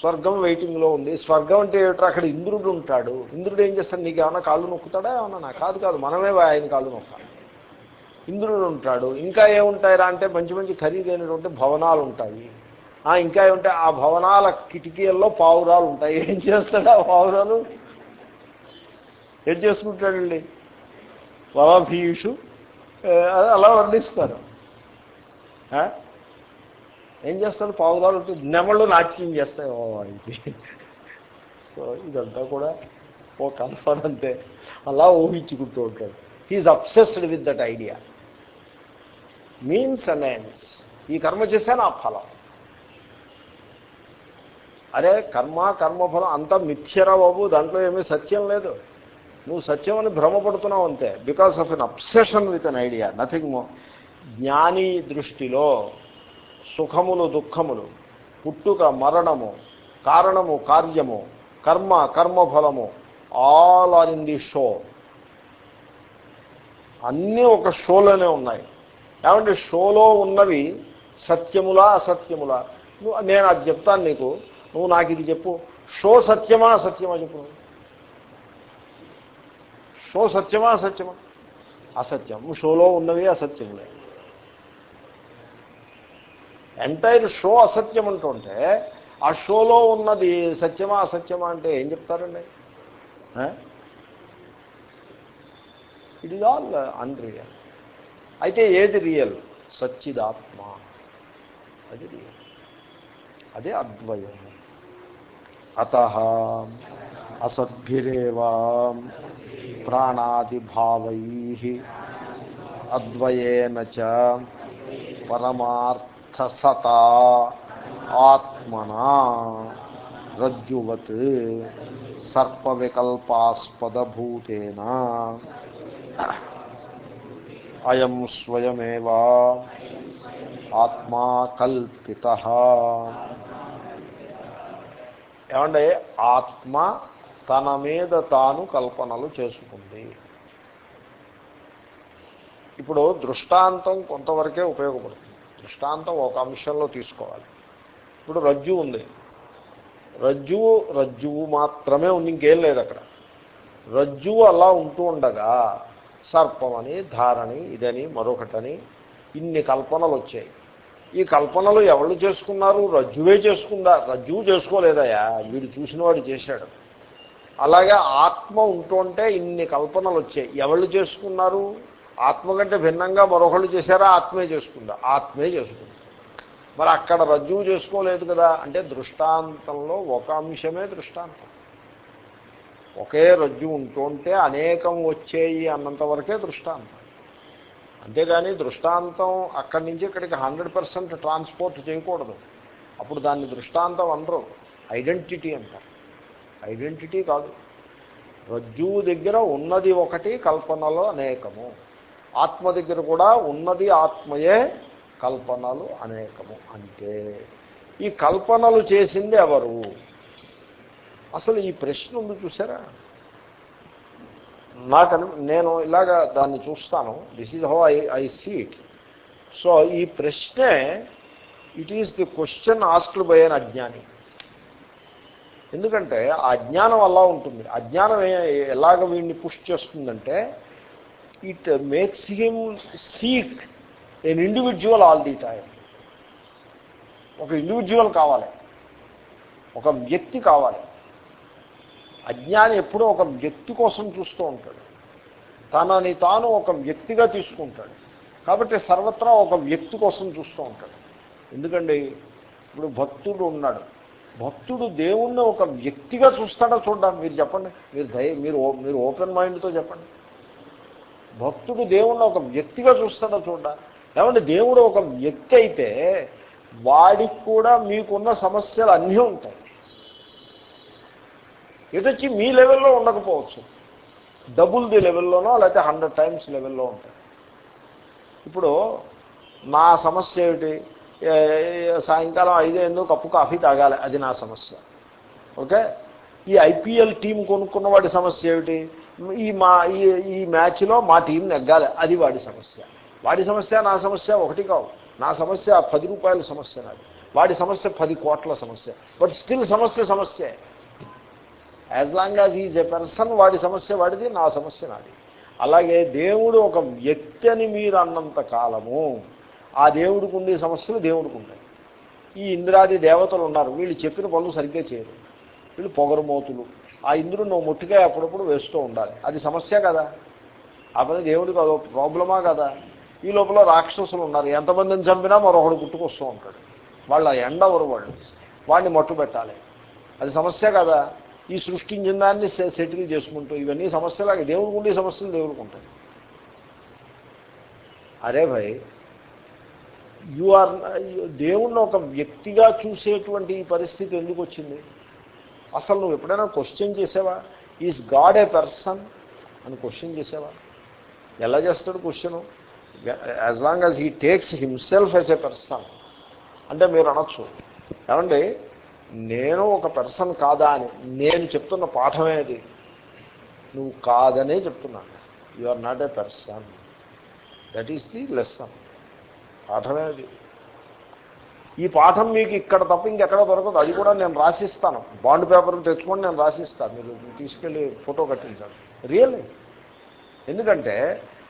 స్వర్గం వెయిటింగ్లో ఉంది. స్వర్గం అంటే ఏమిటో అక్కడ ఇంద్రుడు ఉంటాడు. ఇంద్రుడు ఏం చేస్తాడు? నీకు ఏమైనా కాళ్ళు నొక్కుతాడా? ఏమన్నా నా? కాదు కాదు. మనమే ఆయన కాళ్ళు నొక్కాలి. ఇంద్రుడు ఉంటాడు. ఇంకా ఏముంటాయిరా అంటే మంచి మంచి ఖరీదైనటువంటి భవనాలు ఉంటాయి. ఇంకా ఏముంటాయి? ఆ భవనాల కిటికీల్లో పావురాలు ఉంటాయి. ఏం చేస్తాడు ఆ పావురాలు? ఏం చేసుకుంటాడండి వలభీషు అలా వర్ణిస్తారు. ఏం చేస్తాడు పావుదాలు నెమళ్ళు నాట్యం చేస్తాయి. ఓ ఇది. సో ఇదంతా కూడా ఓ కన్ఫర్మ్ అంతే. అలా ఊహించుకుంటూ ఉంటాడు. He is obsessed with that idea means and ends ఈ కర్మ చేశాను ఆ ఫలం. అరే కర్మ కర్మఫలం అంతా మిథ్యరా బాబు దాంట్లో ఏమీ సత్యం లేదు. నువ్వు సత్యం అని భ్రమపడుతున్నావు అంతే. Because of an obsession with an idea nothing more జ్ఞాని దృష్టిలో సుఖములు దుఃఖములు పుట్టుక మరణము కారణము కార్యము కర్మ కర్మఫలము all are in the show అన్నీ ఒక షోలోనే ఉన్నాయి. ఏమంటే షోలో ఉన్నవి సత్యములా అసత్యములా? నువ్వు నేను అది చెప్తాను నీకు. నువ్వు నాకు ఇది చెప్పు. షో సత్యమా అసత్యమా చెప్పు. షో సత్యమా అసత్యమా? అసత్యం. షోలో ఉన్నవి అసత్యములే. ఎంటైర్ షో అసత్యం అంటుంటే ఆ షోలో ఉన్నది సత్యమా అసత్యమా అంటే ఏం చెప్తారండి? ఇట్ ఈజ్ ఆల్ అన్రియల్ అయితే ఏది రియల్ సచ్చిదాత్మ. అది రియల్ అదే అద్వయం. అత అసద్భిరేవా ప్రాణాదిభావై అద్వయేన చ పరమార్థసత ఆత్మనా రజ్జువత్ సర్పవికల్పాస్పదభూతేన అయం స్వయమేవా ఆత్మా కల్పిత ఏమంటే ఆత్మ తన మీద తాను కల్పనలు చేసుకుంది. ఇప్పుడు దృష్టాంతం కొంతవరకే ఉపయోగపడుతుంది. దృష్టాంతం ఒక అంశంలో తీసుకోవాలి. ఇప్పుడు రజ్జు ఉంది. రజ్జువు రజ్జువు మాత్రమే ఉంది ఇంకేం లేదు అక్కడ. రజ్జువు అలా ఉంటూ ఉండగా సర్పమని ధారని ఇదని మరొకటని ఇన్ని కల్పనలు వచ్చాయి. ఈ కల్పనలు ఎవరు చేసుకున్నారు? రజ్జువే చేసుకుందా? రజ్జువు చేసుకోలేదయా? వీడు చూసినవాడు చేశాడు. అలాగే ఆత్మ ఉంటుంటే ఇన్ని కల్పనలు వచ్చాయి. ఎవళ్ళు చేసుకున్నారు? ఆత్మ కంటే భిన్నంగా మరొకళ్ళు చేశారా? ఆత్మే చేసుకుందా? ఆత్మే చేసుకుంది. మరి అక్కడ రజ్జువు చేసుకోలేదు కదా. అంటే దృష్టాంతంలో ఒక అంశమే దృష్టాంతం. ఒకే రజ్జు ఉంటుంటే అనేకం వచ్చేయి అన్నంత వరకే దృష్టాంతం. అంతేగాని దృష్టాంతం అక్కడి నుంచి ఇక్కడికి హండ్రెడ్ పర్సెంట్ ట్రాన్స్పోర్ట్ చేయకూడదు. అప్పుడు దాన్ని దృష్టాంతం అనరు. ఐడెంటిటీ అంటారు. ఐడెంటిటీ కాదు. రజ్జువు దగ్గర ఉన్నది ఒకటి కల్పనలో అనేకము. ఆత్మ దగ్గర కూడా ఉన్నది ఆత్మయే కల్పనలు అనేకము. అంతే ఈ కల్పనలు చేసింది ఎవరు? అసలు ఈ ప్రశ్న ఉంది చూసారా? నాకు నేను ఇలాగా దాన్ని చూస్తాను. This is how I I see it so ఈ ప్రశ్నే it is the question asked by an అజ్ఞాని. ఎందుకంటే ఆ అజ్ఞానం అలా ఉంటుంది. అజ్ఞానం ఎలాగ వీడిని పుష్ చేస్తుందంటే it makes him seek an individual all the time ఒక ఇండివిజువల్ కావాలి. ఒక వ్యక్తి కావాలి. అజ్ఞాని ఎప్పుడూ ఒక వ్యక్తి కోసం చూస్తూ ఉంటాడు. తనని తాను ఒక వ్యక్తిగా తీసుకుంటాడు. కాబట్టి సర్వత్రా ఒక వ్యక్తి కోసం చూస్తూ ఉంటాడు. ఎందుకండి? ఇప్పుడు భక్తుడు ఉన్నాడు. భక్తుడు దేవుణ్ణి ఒక వ్యక్తిగా చూస్తాడో చూద్దాం మీరు చెప్పండి. మీరు దయ మీరు మీరు ఓపెన్ మైండ్తో చెప్పండి. భక్తుడు దేవుణ్ణి ఒక వ్యక్తిగా చూస్తాడో చూడ ఏమంటే దేవుడు ఒక వ్యక్తి అయితే వాడికి కూడా మీకున్న సమస్యలు అన్నీ ఉంటాయి. ఎదొచ్చి మీ లెవెల్లో ఉండకపోవచ్చు. డబుల్ ది లెవెల్లోనో లేకపోతే హండ్రెడ్ టైమ్స్ లెవెల్లో ఉంటాయి. ఇప్పుడు నా సమస్య ఏమిటి? సాయంకాలం ఐదు ఎందుకు కప్పు కాఫీ తాగాలి. అది నా సమస్య. ఓకే? ఈ ఐపీఎల్ టీం కొనుక్కున్న వాడి సమస్య ఏమిటి? ఈ మా ఈ ఈ మ్యాచ్లో మా టీం నెగ్గాలి. అది వాడి సమస్య. వాడి సమస్య నా సమస్య ఒకటి కావు. నా సమస్య పది రూపాయల సమస్య నాది. వాడి సమస్య పది కోట్ల సమస్య. బట్ స్టిల్ సమస్య సమస్య. As long as is a person వాడి సమస్య వాడిది నా సమస్య నాది. అలాగే దేవుడు ఒక వ్యక్తి అని మీరు అన్నంత కాలము ఆ దేవుడికి ఉండే సమస్యలు దేవుడికి ఉంటాయి. ఈ ఇంద్రాది దేవతలు ఉన్నారు. వీళ్ళు చెప్పిన పనులు సరిగ్గా చేయరు. వీళ్ళు పొగరుమోతులు ఆ ఇంద్రుడు నువ్వు ముట్టికాయ అప్పుడప్పుడు వేస్తూ ఉండాలి. అది సమస్య కదా. ఆ పని దేవుడికి అదో ప్రాబ్లమా కదా. ఈ లోపల రాక్షసులు ఉన్నారు. ఎంతమందిని చంపినా మరొకడు గుట్టుకొస్తూ ఉంటాడు. వాళ్ళ ఎండవరు వాళ్ళు. వాడిని మట్టు పెట్టాలి. అది సమస్య కదా. ఈ సృష్టించిన దాన్ని సెటిల్ చేసుకుంటూ ఇవన్నీ సమస్యలాగా. దేవుడికి ఉండే సమస్యలు దేవుడికి ఉంటాయి. అరే భయ్ యు ఆర్ దేవుణ్ణి ఒక వ్యక్తిగా చూసేటువంటి ఈ పరిస్థితి ఎందుకు వచ్చింది? అసలు నువ్వు ఎప్పుడైనా క్వశ్చన్ చేసావా? ఈజ్ గాడ్ ఏ పర్సన్ అని క్వశ్చన్ చేసావా? ఎలా చేస్తాడు question as long as he takes himself as a person అంటే మీరు అనొచ్చు. ఏమండి? నేను ఒక పర్సన్ కాదా అని. నేను చెప్తున్న పాఠమేది నువ్వు కాదనే చెప్తున్నాను. You are not a person that is the lesson పాఠమే అది. ఈ పాఠం మీకు ఇక్కడ తప్ప ఇంకెక్కడ దొరకదు. అది కూడా నేను రాసిస్తాను. బాండ్ పేపర్ తెచ్చుకొని నేను రాసిస్తాను. మీరు తీసుకెళ్ళి ఫోటో కట్టించాను రియల్లీ ఎందుకంటే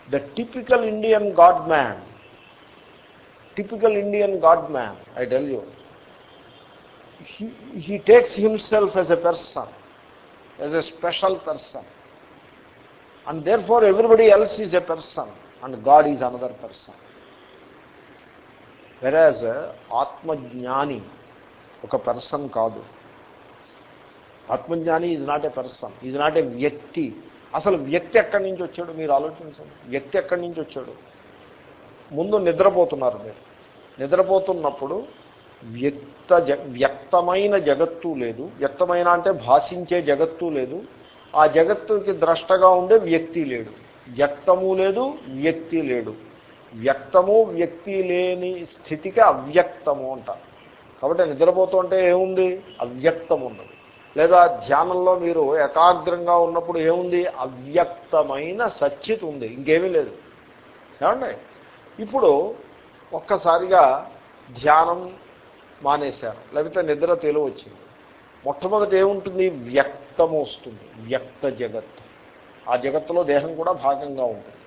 the typical Indian god man typical Indian god man I tell you he takes himself himself a person person, a special person and therefore everybody else is a person and God is another person whereas uh, ఆత్మజ్ఞాని ఒక పర్సన్ కాదు. ఆత్మజ్ఞాని is not a person is not a వ్యక్తి. అసలు వ్యక్తి ఎక్కడి నుంచి వచ్చాడు? మీరు ఆలోచించండి. వ్యక్తి ఎక్కడి నుంచి వచ్చాడు? ముందు నిద్రపోతున్నారు మీరు. నిద్రపోతున్నప్పుడు వ్యక్త జ వ్యక్తమైన జగత్తు లేదు. వ్యక్తమైన అంటే భాషించే జగత్తు లేదు. ఆ జగత్తుకి ద్రష్టగా ఉండే వ్యక్తి లేడు. వ్యక్తము లేదు వ్యక్తి లేడు. వ్యక్తము వ్యక్తి లేని స్థితికి అవ్యక్తము అంటారు. కాబట్టి నిద్రపోతుంటే ఏముంది? అవ్యక్తం ఉన్నది లేదా ధ్యానంలో మీరు ఏకాగ్రంగా ఉన్నప్పుడు ఏముంది? అవ్యక్తమైన సచ్చిత్ ఉంది ఇంకేమీ లేదు. ఏమండి? ఇప్పుడు ఒక్కసారిగా ధ్యానం మానేశారు. లేకపోతే నిద్ర తెలివి వచ్చింది. మొట్టమొదటి ఏముంటుంది? వ్యక్తము వస్తుంది. వ్యక్త జగత్తు. ఆ జగత్తులో దేహం కూడా భాగంగా ఉంటుంది.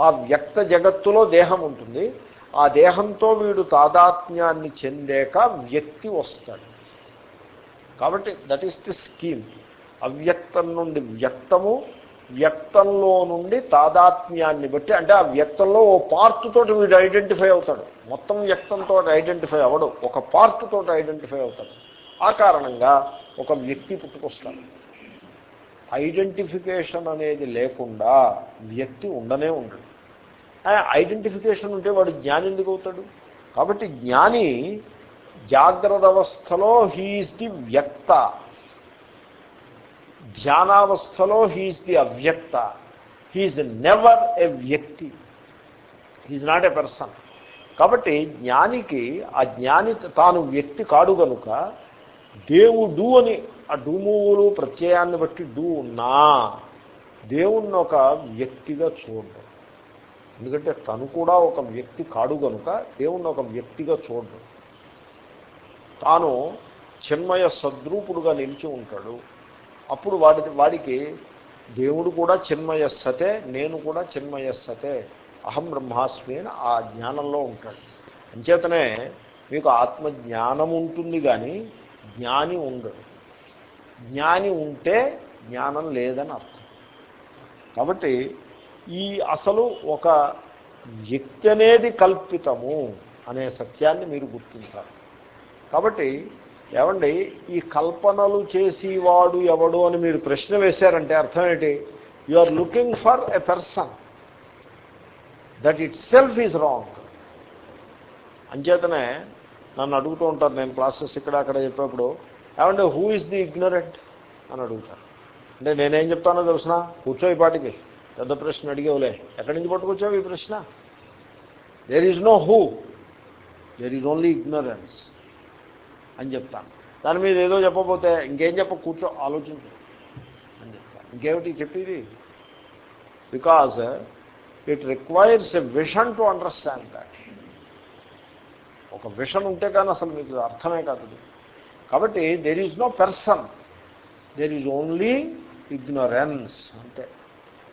ఆ వ్యక్త జగత్తులో దేహం ఉంటుంది. ఆ దేహంతో వీడు తాదాత్మ్యాన్ని చెందాక వ్యక్తి వస్తాడు. కాబట్టి దట్ ఈస్ ది స్కీమ్ అవ్యక్తం నుండి వ్యక్తము వ్యక్తంలో నుండి తాదాత్మ్యాన్ని బట్టి అంటే ఆ వ్యక్తంలో ఓ పార్ట్ తోటి వీడు ఐడెంటిఫై అవుతాడు. మొత్తం వ్యక్తంతో ఐడెంటిఫై అవ్వడు ఒక పార్ట్ తోటి ఐడెంటిఫై అవుతాడు. ఆ కారణంగా ఒక వ్యక్తి పుట్టుకొస్తాడు. ఐడెంటిఫికేషన్ అనేది లేకుండా వ్యక్తి ఉండనే ఉండడు. ఐడెంటిఫికేషన్ ఉంటే వాడు జ్ఞాని ఎందుకు అవుతాడు? కాబట్టి జ్ఞాని జాగ్రత్త అవస్థలో హీఈస్ ది వ్యక్త. ధ్యానావస్థలో హీఈస్ ది అవ్యక్త. హీఈస్ నెవర్ ఎ వ్యక్తి. హీఈస్ నాట్ ఎ పర్సన్ కాబట్టి జ్ఞానికి ఆ జ్ఞాని తాను వ్యక్తి కాడు కనుక దేవుడు అని ఆ డూమువులు ప్రత్యయాన్ని బట్టి డూ నా దేవుణ్ణి ఒక వ్యక్తిగా చూడడం. ఎందుకంటే తను కూడా ఒక వ్యక్తి కాడు కనుక దేవుణ్ణి ఒక వ్యక్తిగా చూడడం. తాను చిన్మయ సద్రూపుడుగా నిలిచి ఉంటాడు. అప్పుడు వాడి వాడికి దేవుడు కూడా చిన్మయస్సతే నేను కూడా చిన్మయస్సతే అహం బ్రహ్మాస్మి అని ఆ జ్ఞానంలో ఉంటాడు. అంచేతనే మీకు ఆత్మజ్ఞానం ఉంటుంది కానీ జ్ఞాని ఉండడు. జ్ఞాని ఉంటే జ్ఞానం లేదని అర్థం. కాబట్టి ఈ అసలు ఒక వ్యక్తి అనేది కల్పితము అనే సత్యాన్ని మీరు గుర్తించాలి. కాబట్టి ఏమండి ఈ కల్పనలు చేసేవాడు ఎవడు అని మీరు ప్రశ్న వేశారంటే అర్థం ఏంటి? You are looking for a person that itself is wrong అంచేతనే నన్ను అడుగుతూ ఉంటారు నేను క్లాసెస్ ఇక్కడ అక్కడ చెప్పేప్పుడు ఏమంటే హూ ఇస్ ది ఇగ్నరెంట్ అని అడుగుతారు. అంటే నేనేం చెప్తానో తెలుసిన? కూర్చో ఈ పాటికి. పెద్ద ప్రశ్న అడిగేవులే. ఎక్కడి నుంచి పట్టుకొచ్చావు ఈ ప్రశ్న? There is no who there is only ignorance అని చెప్తాను. దాని మీద ఏదో చెప్పబోతే ఇంకేం చెప్ప కూర్చో ఆలోచించు అని చెప్తాను. ఇంకేమిటి చెప్పేది? Because it requires a vision to understand that ఒక విషన్ ఉంటే కానీ అసలు మీకు అర్థమే కాదు. కాబట్టి there is no person there is only ignorance అంతే.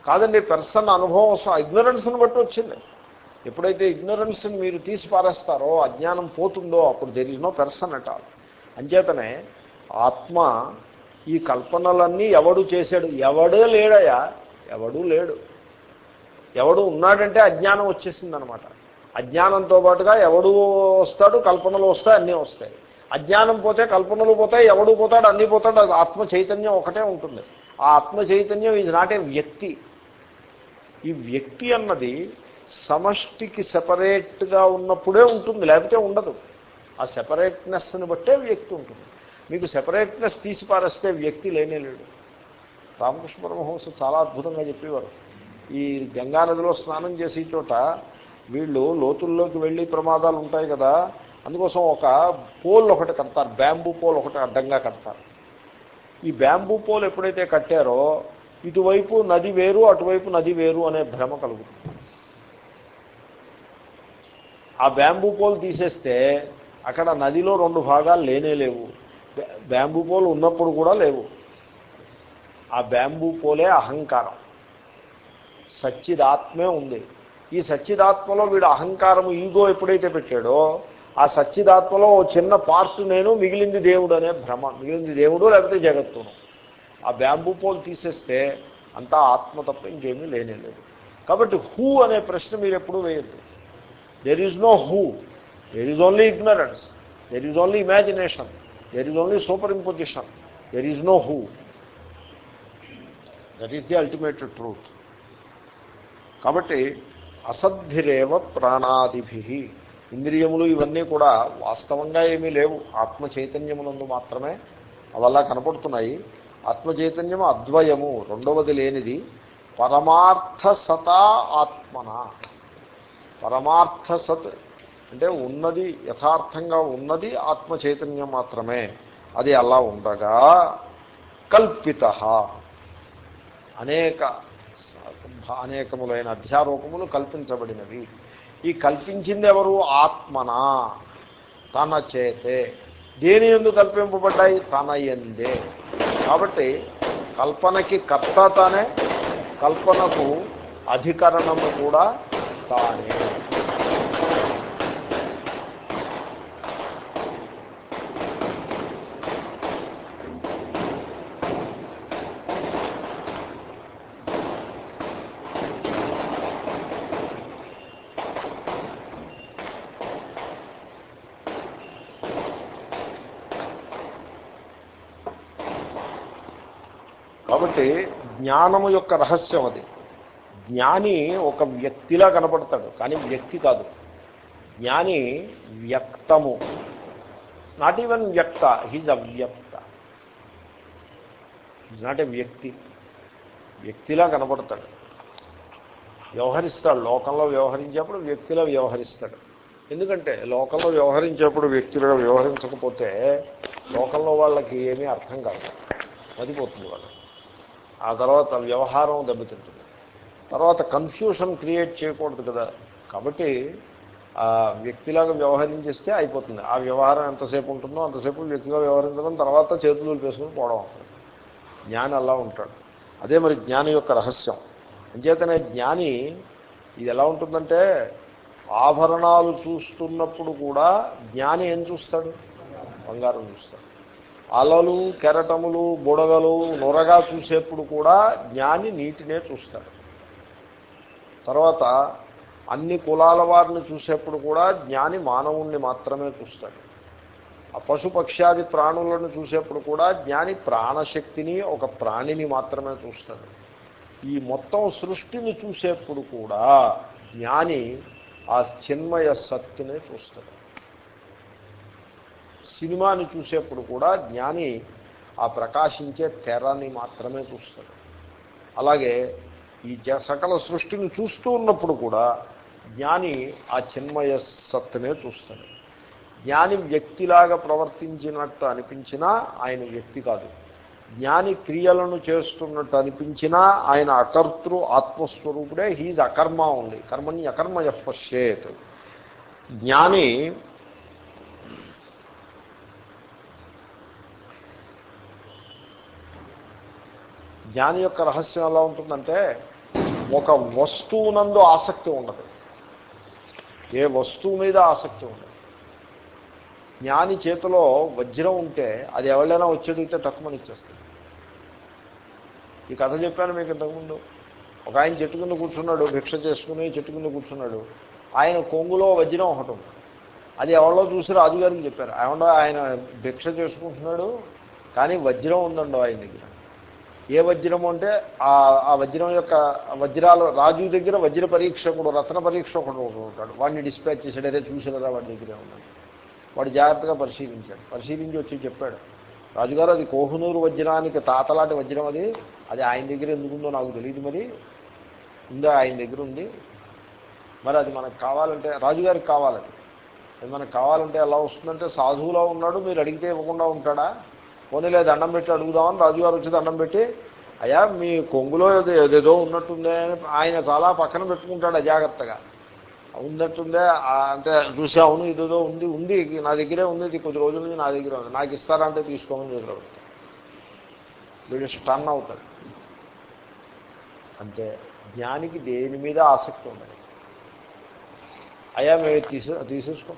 కాదండి పర్సన్ అనుభవం వస్తుంది. ఇగ్నరెన్స్ని బట్టి వచ్చింది. ఎప్పుడైతే ఇగ్నరెన్స్ని మీరు తీసి పారేస్తారో అజ్ఞానం పోతుందో అప్పుడు there is no person at all అంచేతనే ఆత్మ ఈ కల్పనలన్నీ ఎవడు చేశాడు? ఎవడే లేడయా ఎవడూ లేడు. ఎవడు ఉన్నాడంటే అజ్ఞానం వచ్చేసిందనమాట. అజ్ఞానంతో పాటుగా ఎవడు వస్తాడు కల్పనలు వస్తాయి అన్నీ వస్తాయి. అజ్ఞానం పోతే కల్పనలు పోతాయి ఎవడు పోతాడు అన్నీ పోతాడు అది ఆత్మ చైతన్యం ఒకటే ఉంటుంది. ఆ ఆత్మ చైతన్యం ఈజ్ నాట్ ఏ వ్యక్తి. ఈ వ్యక్తి అన్నది సమష్టికి సెపరేట్గా ఉన్నప్పుడే ఉంటుంది లేకపోతే ఉండదు. ఆ సెపరేట్నెస్ని బట్టే వ్యక్తి ఉంటుంది. మీకు సెపరేట్నెస్ తీసి పారేస్తే వ్యక్తి లేనే లేడు. రామకృష్ణ పరమహంస చాలా అద్భుతంగా చెప్పేవారు. ఈ గంగా నదిలో స్నానం చేసే చోట వీళ్ళు లోతుల్లోకి వెళ్ళి ప్రమాదాలు ఉంటాయి కదా అందుకోసం ఒక పోల్ ఒకటి కడతారు బ్యాంబూ పోల్ ఒకటి అడ్డంగా కడతారు. ఈ బ్యాంబూ పోల్ ఎప్పుడైతే కట్టారో ఇటువైపు నది వేరు అటువైపు నది వేరు అనే భ్రమ కలుగుతుంది. ఆ బ్యాంబూ పోల్ తీసేస్తే అక్కడ నదిలో రెండు భాగాలు లేనే లేవు. బ్యాంబూ పోల్ ఉన్నప్పుడు కూడా లేవు. ఆ బ్యాంబూ పోలే అహంకారం. సచ్చిదాత్మే ఉంది. ఈ సచ్చిదాత్మలో వీడు అహంకారం ఈగో ఎప్పుడైతే పెట్టాడో ఆ సచ్చిదాత్మలో ఓ చిన్న పార్ట్ నేను మిగిలింది దేవుడు అనే భ్రమ. మిగిలింది దేవుడు లేకపోతే జగత్తును. ఆ బ్యాంబూ పోల్ తీసేస్తే అంతా ఆత్మ తప్ప ఇంకేమీ లేనే లేదు. కాబట్టి హూ అనే ప్రశ్న మీరు ఎప్పుడూ వేయద్దు. There is no who there is only ignorance there is only imagination there is only superimposition there is no who that is the ultimate truth కాబట్టి అసద్ధిరేవ ప్రాణాదిభి. ఇంద్రియములు ఇవన్నీ కూడా వాస్తవంగా ఏమీ లేవు. ఆత్మ చైతన్యములందు మాత్రమే అవలా కనపడుతున్నాయి. ఆత్మ చైతన్యము అద్వయము రెండవది లేనిది పరమార్థ సతా ఆత్మన. పరమార్థ సత్ అంటే ఉన్నది యథార్థంగా ఉన్నది ఆత్మ చైతన్యం మాత్రమే. అది అలా ఉండగా కల్పిత. అనేక అనేకములైన అధ్యారూపములు కల్పించబడినవి. ఈ కల్పించింది ఎవరు ఆత్మన. తన చేతే. దేని ఎందు కల్పింపబడ్డాయి? తన ఎందే. కాబట్టి కల్పనకి కర్త తానే కల్పనకు అధికరణము కూడా తానే. కాబట్టి జ్ఞానము యొక్క రహస్యం అది. జ్ఞాని ఒక వ్యక్తిలా కనపడతాడు కానీ వ్యక్తి కాదు. జ్ఞాని వ్యక్తము. నాట్ ఈవెన్ వ్యక్త హీజ్ అవ్యక్త. ఈజ్ నాట్ ఎ వ్యక్తి. వ్యక్తిలా కనపడతాడు. వ్యవహరిస్తాడు. లోకంలో వ్యవహరించేప్పుడు వ్యక్తిలా వ్యవహరిస్తాడు. ఎందుకంటే లోకంలో వ్యవహరించేప్పుడు వ్యక్తులుగా వ్యవహరించకపోతే లోకంలో వాళ్ళకి ఏమీ అర్థం కాదు. మదిపోతుంది వాళ్ళు ఆ తర్వాత వ్యవహారం దెబ్బతింటుంది. తర్వాత కన్ఫ్యూషన్ క్రియేట్ చేయకూడదు కదా. కాబట్టి ఆ వ్యక్తిలాగా వ్యవహరించేస్తే అయిపోతుంది. ఆ వ్యవహారం ఎంతసేపు ఉంటుందో అంతసేపు వ్యక్తిగా వ్యవహరించడం తర్వాత చేతులు వేసుకుని పోవడం అవుతుంది. జ్ఞాని అలా ఉంటాడు. అదే మరి జ్ఞాని యొక్క రహస్యం. అంచేతనే జ్ఞాని ఇది ఎలా ఉంటుందంటే ఆభరణాలు చూస్తున్నప్పుడు కూడా జ్ఞాని ఏం చూస్తాడు? బంగారం చూస్తాడు. అలలు కెరటములు బుడగలు నొరగా చూసేప్పుడు కూడా జ్ఞాని నీటినే చూస్తాడు. తర్వాత అన్ని కులాల వారిని చూసేప్పుడు కూడా జ్ఞాని మానవుణ్ణి మాత్రమే చూస్తాడు. ఆ పశుపక్ష్యాది ప్రాణులను చూసేప్పుడు కూడా జ్ఞాని ప్రాణశక్తిని ఒక ప్రాణిని మాత్రమే చూస్తాడు. ఈ మొత్తం సృష్టిని చూసేప్పుడు కూడా జ్ఞాని ఆ చిన్మయ సత్తినే చూస్తాడు. సినిమాని చూసేప్పుడు కూడా జ్ఞాని ఆ ప్రకాశించే తెరని మాత్రమే చూస్తాడు. అలాగే ఈ జ సకల సృష్టిని చూస్తూ ఉన్నప్పుడు కూడా జ్ఞాని ఆ చిన్మయ సత్తునే చూస్తాడు. జ్ఞాని వ్యక్తిలాగా ప్రవర్తించినట్టు అనిపించినా ఆయన వ్యక్తి కాదు. జ్ఞాని క్రియలను చేస్తున్నట్టు అనిపించినా ఆయన అకర్తృ ఆత్మస్వరూపుడే. హీజ్ అకర్మ ఉంది కర్మని అకర్మ ఎఫ్పశ్చేత్ జ్ఞాని జ్ఞాని యొక్క రహస్యం ఎలా ఉంటుందంటే ఒక వస్తువునందు ఆసక్తి ఉండదు. ఏ వస్తువు మీద ఆసక్తి ఉండదు. జ్ఞాని చేతిలో వజ్రం ఉంటే అది ఎవరైనా వచ్చేదిగితే తక్కువని ఇచ్చేస్తుంది ఈ కథ చెప్పాను మీకు ఇంతకుముందు. ఒక ఆయన చెట్టు కింద కూర్చున్నాడు భిక్ష చేసుకుని చెట్టు కింద కూర్చున్నాడు. ఆయన కొంగులో వజ్రం ఒకటి ఉంది. అది ఎవరో చూసి రాజుగారికి చెప్పారు. ఏమన్నా ఆయన భిక్ష చేసుకుంటున్నాడు కానీ వజ్రం ఉందండో ఆయన దగ్గర. ఏ వజ్రము అంటే ఆ వజ్రం యొక్క వజ్రాలు రాజు దగ్గర వజ్ర పరీక్షకుడు రత్న పరీక్షకుడు ఉంటాడు. వాడిని డిస్పాచ్ చేశాడు అదే చూసినరా వాడి దగ్గరే ఉన్నాడు. వాడు జాగ్రత్తగా పరిశీలించాడు. పరిశీలించి వచ్చి చెప్పాడు రాజుగారు అది కోహనూరు వజ్రానికి తాతలాంటి వజ్రం అది. అది ఆయన దగ్గర ఎందుకుందో నాకు తెలియదు మరి. ఉందా? ఆయన దగ్గర ఉంది. మరి అది మనకు కావాలంటే రాజుగారికి కావాలని అది మనకు కావాలంటే ఎలా వస్తుందంటే సాధువులా ఉన్నాడు మీరు అడిగితే ఇవ్వకుండా ఉంటాడా? పోనీలే దండం పెట్టి అడుగుదామని రాజుగారు వచ్చి దండం పెట్టి అయ్యా మీ కొంగులో ఏదేదో ఉన్నట్టుందే అని ఆయన చాలా పక్కన పెట్టుకుంటాడు అజాగ్రత్తగా. ఉన్నట్టుందే అంటే చూసి అవును ఇదేదో ఉంది ఉంది నా దగ్గరే ఉంది ఇది కొద్ది రోజుల నుంచి నా దగ్గర ఉంది నాకు ఇస్తారంటే తీసుకోమని దగ్గర వీడు స్టన్ అవుతాడు. అంటే జ్ఞానికి దేని మీద ఆసక్తి ఉండదు. అయ్యా మేము తీసే తీసేసుకో.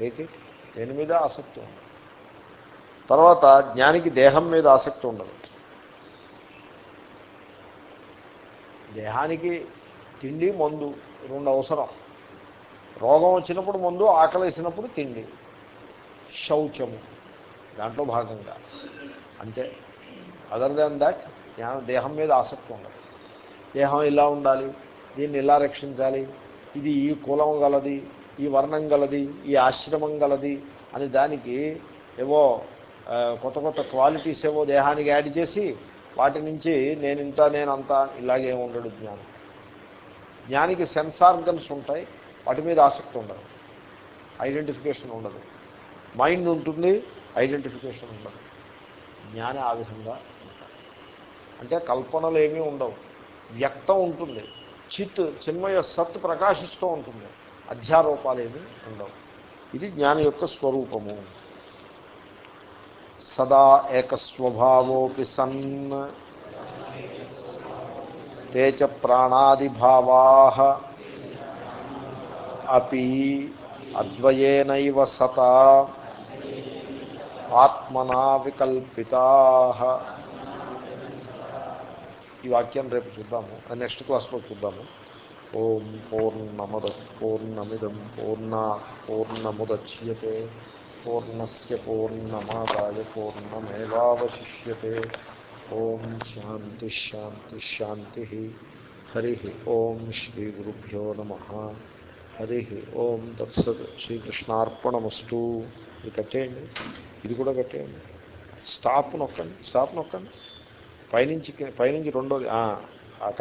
Take it. దేని మీద ఆసక్తి ఉండదు. తర్వాత జ్ఞానికి దేహం మీద ఆసక్తి ఉండదు. దేహానికి తిండి మందు రెండు అవసరం. రోగం వచ్చినప్పుడు మందు ఆకలేసినప్పుడు తిండి. శౌచము. దాంట్లో భాగంగా. అంతే. అదర్ దాన్ దాట్ దేహం మీద ఆసక్తి ఉండదు. దేహం ఇలా ఉండాలి? దీన్ని ఇలా రక్షించాలి? ఇది ఈ కులం గలది ఈ వర్ణం గలది ఈ ఆశ్రమం గలది అని దానికి ఏవో కొత్త కొత్త క్వాలిటీస్ ఏవో దేహానికి యాడ్ చేసి వాటి నుంచి నేను ఇంత నేను అంతా ఇలాగే ఉండడు జ్ఞానం. జ్ఞానికి సెన్స్ ఆర్గన్స్ ఉంటాయి వాటి మీద ఆసక్తి ఉండదు. ఐడెంటిఫికేషన్ ఉండదు. మైండ్ ఉంటుంది ఐడెంటిఫికేషన్ ఉండదు. జ్ఞాన ఆ విధంగా అంటే కల్పనలు ఏమీ ఉండవు. వ్యక్తం ఉంటుంది. చిత్ చిన్మయ సత్ ప్రకాశిస్తూ ఉంటుంది. అధ్యారూపాలు ఏమీ ఉండవు. ఇది జ్ఞాని యొక్క స్వరూపము. సదా ఏకస్వభావోపి సన్ తేచ ప్రాణాదిభావా అపి అద్వయేనైవ సత ఆత్మనా వికల్పితా ఈ వాక్యం రేపు చూద్దాము నెక్స్ట్ క్లాస్లో చూద్దాము ఓం పూర్ణముద పూర్ణమిదం పూర్ణ పూర్ణముద్యతే పూర్ణస్ పూర్ణమాదాయ పూర్ణమేవాశిష్యే ఓం శాంతి శాంతి శాంతి హరి ఓం శ్రీ గురుభ్యో నమ హరి ఓం తత్సత్ శ్రీకృష్ణార్పణమస్తు ఇది కట్టేయండి. ఇది కూడా కట్టేయండి. స్టాప్ నొక్కండి. స్టాప్ నొక్కండి. పైనుంచి పైనుంచి రెండోది కట్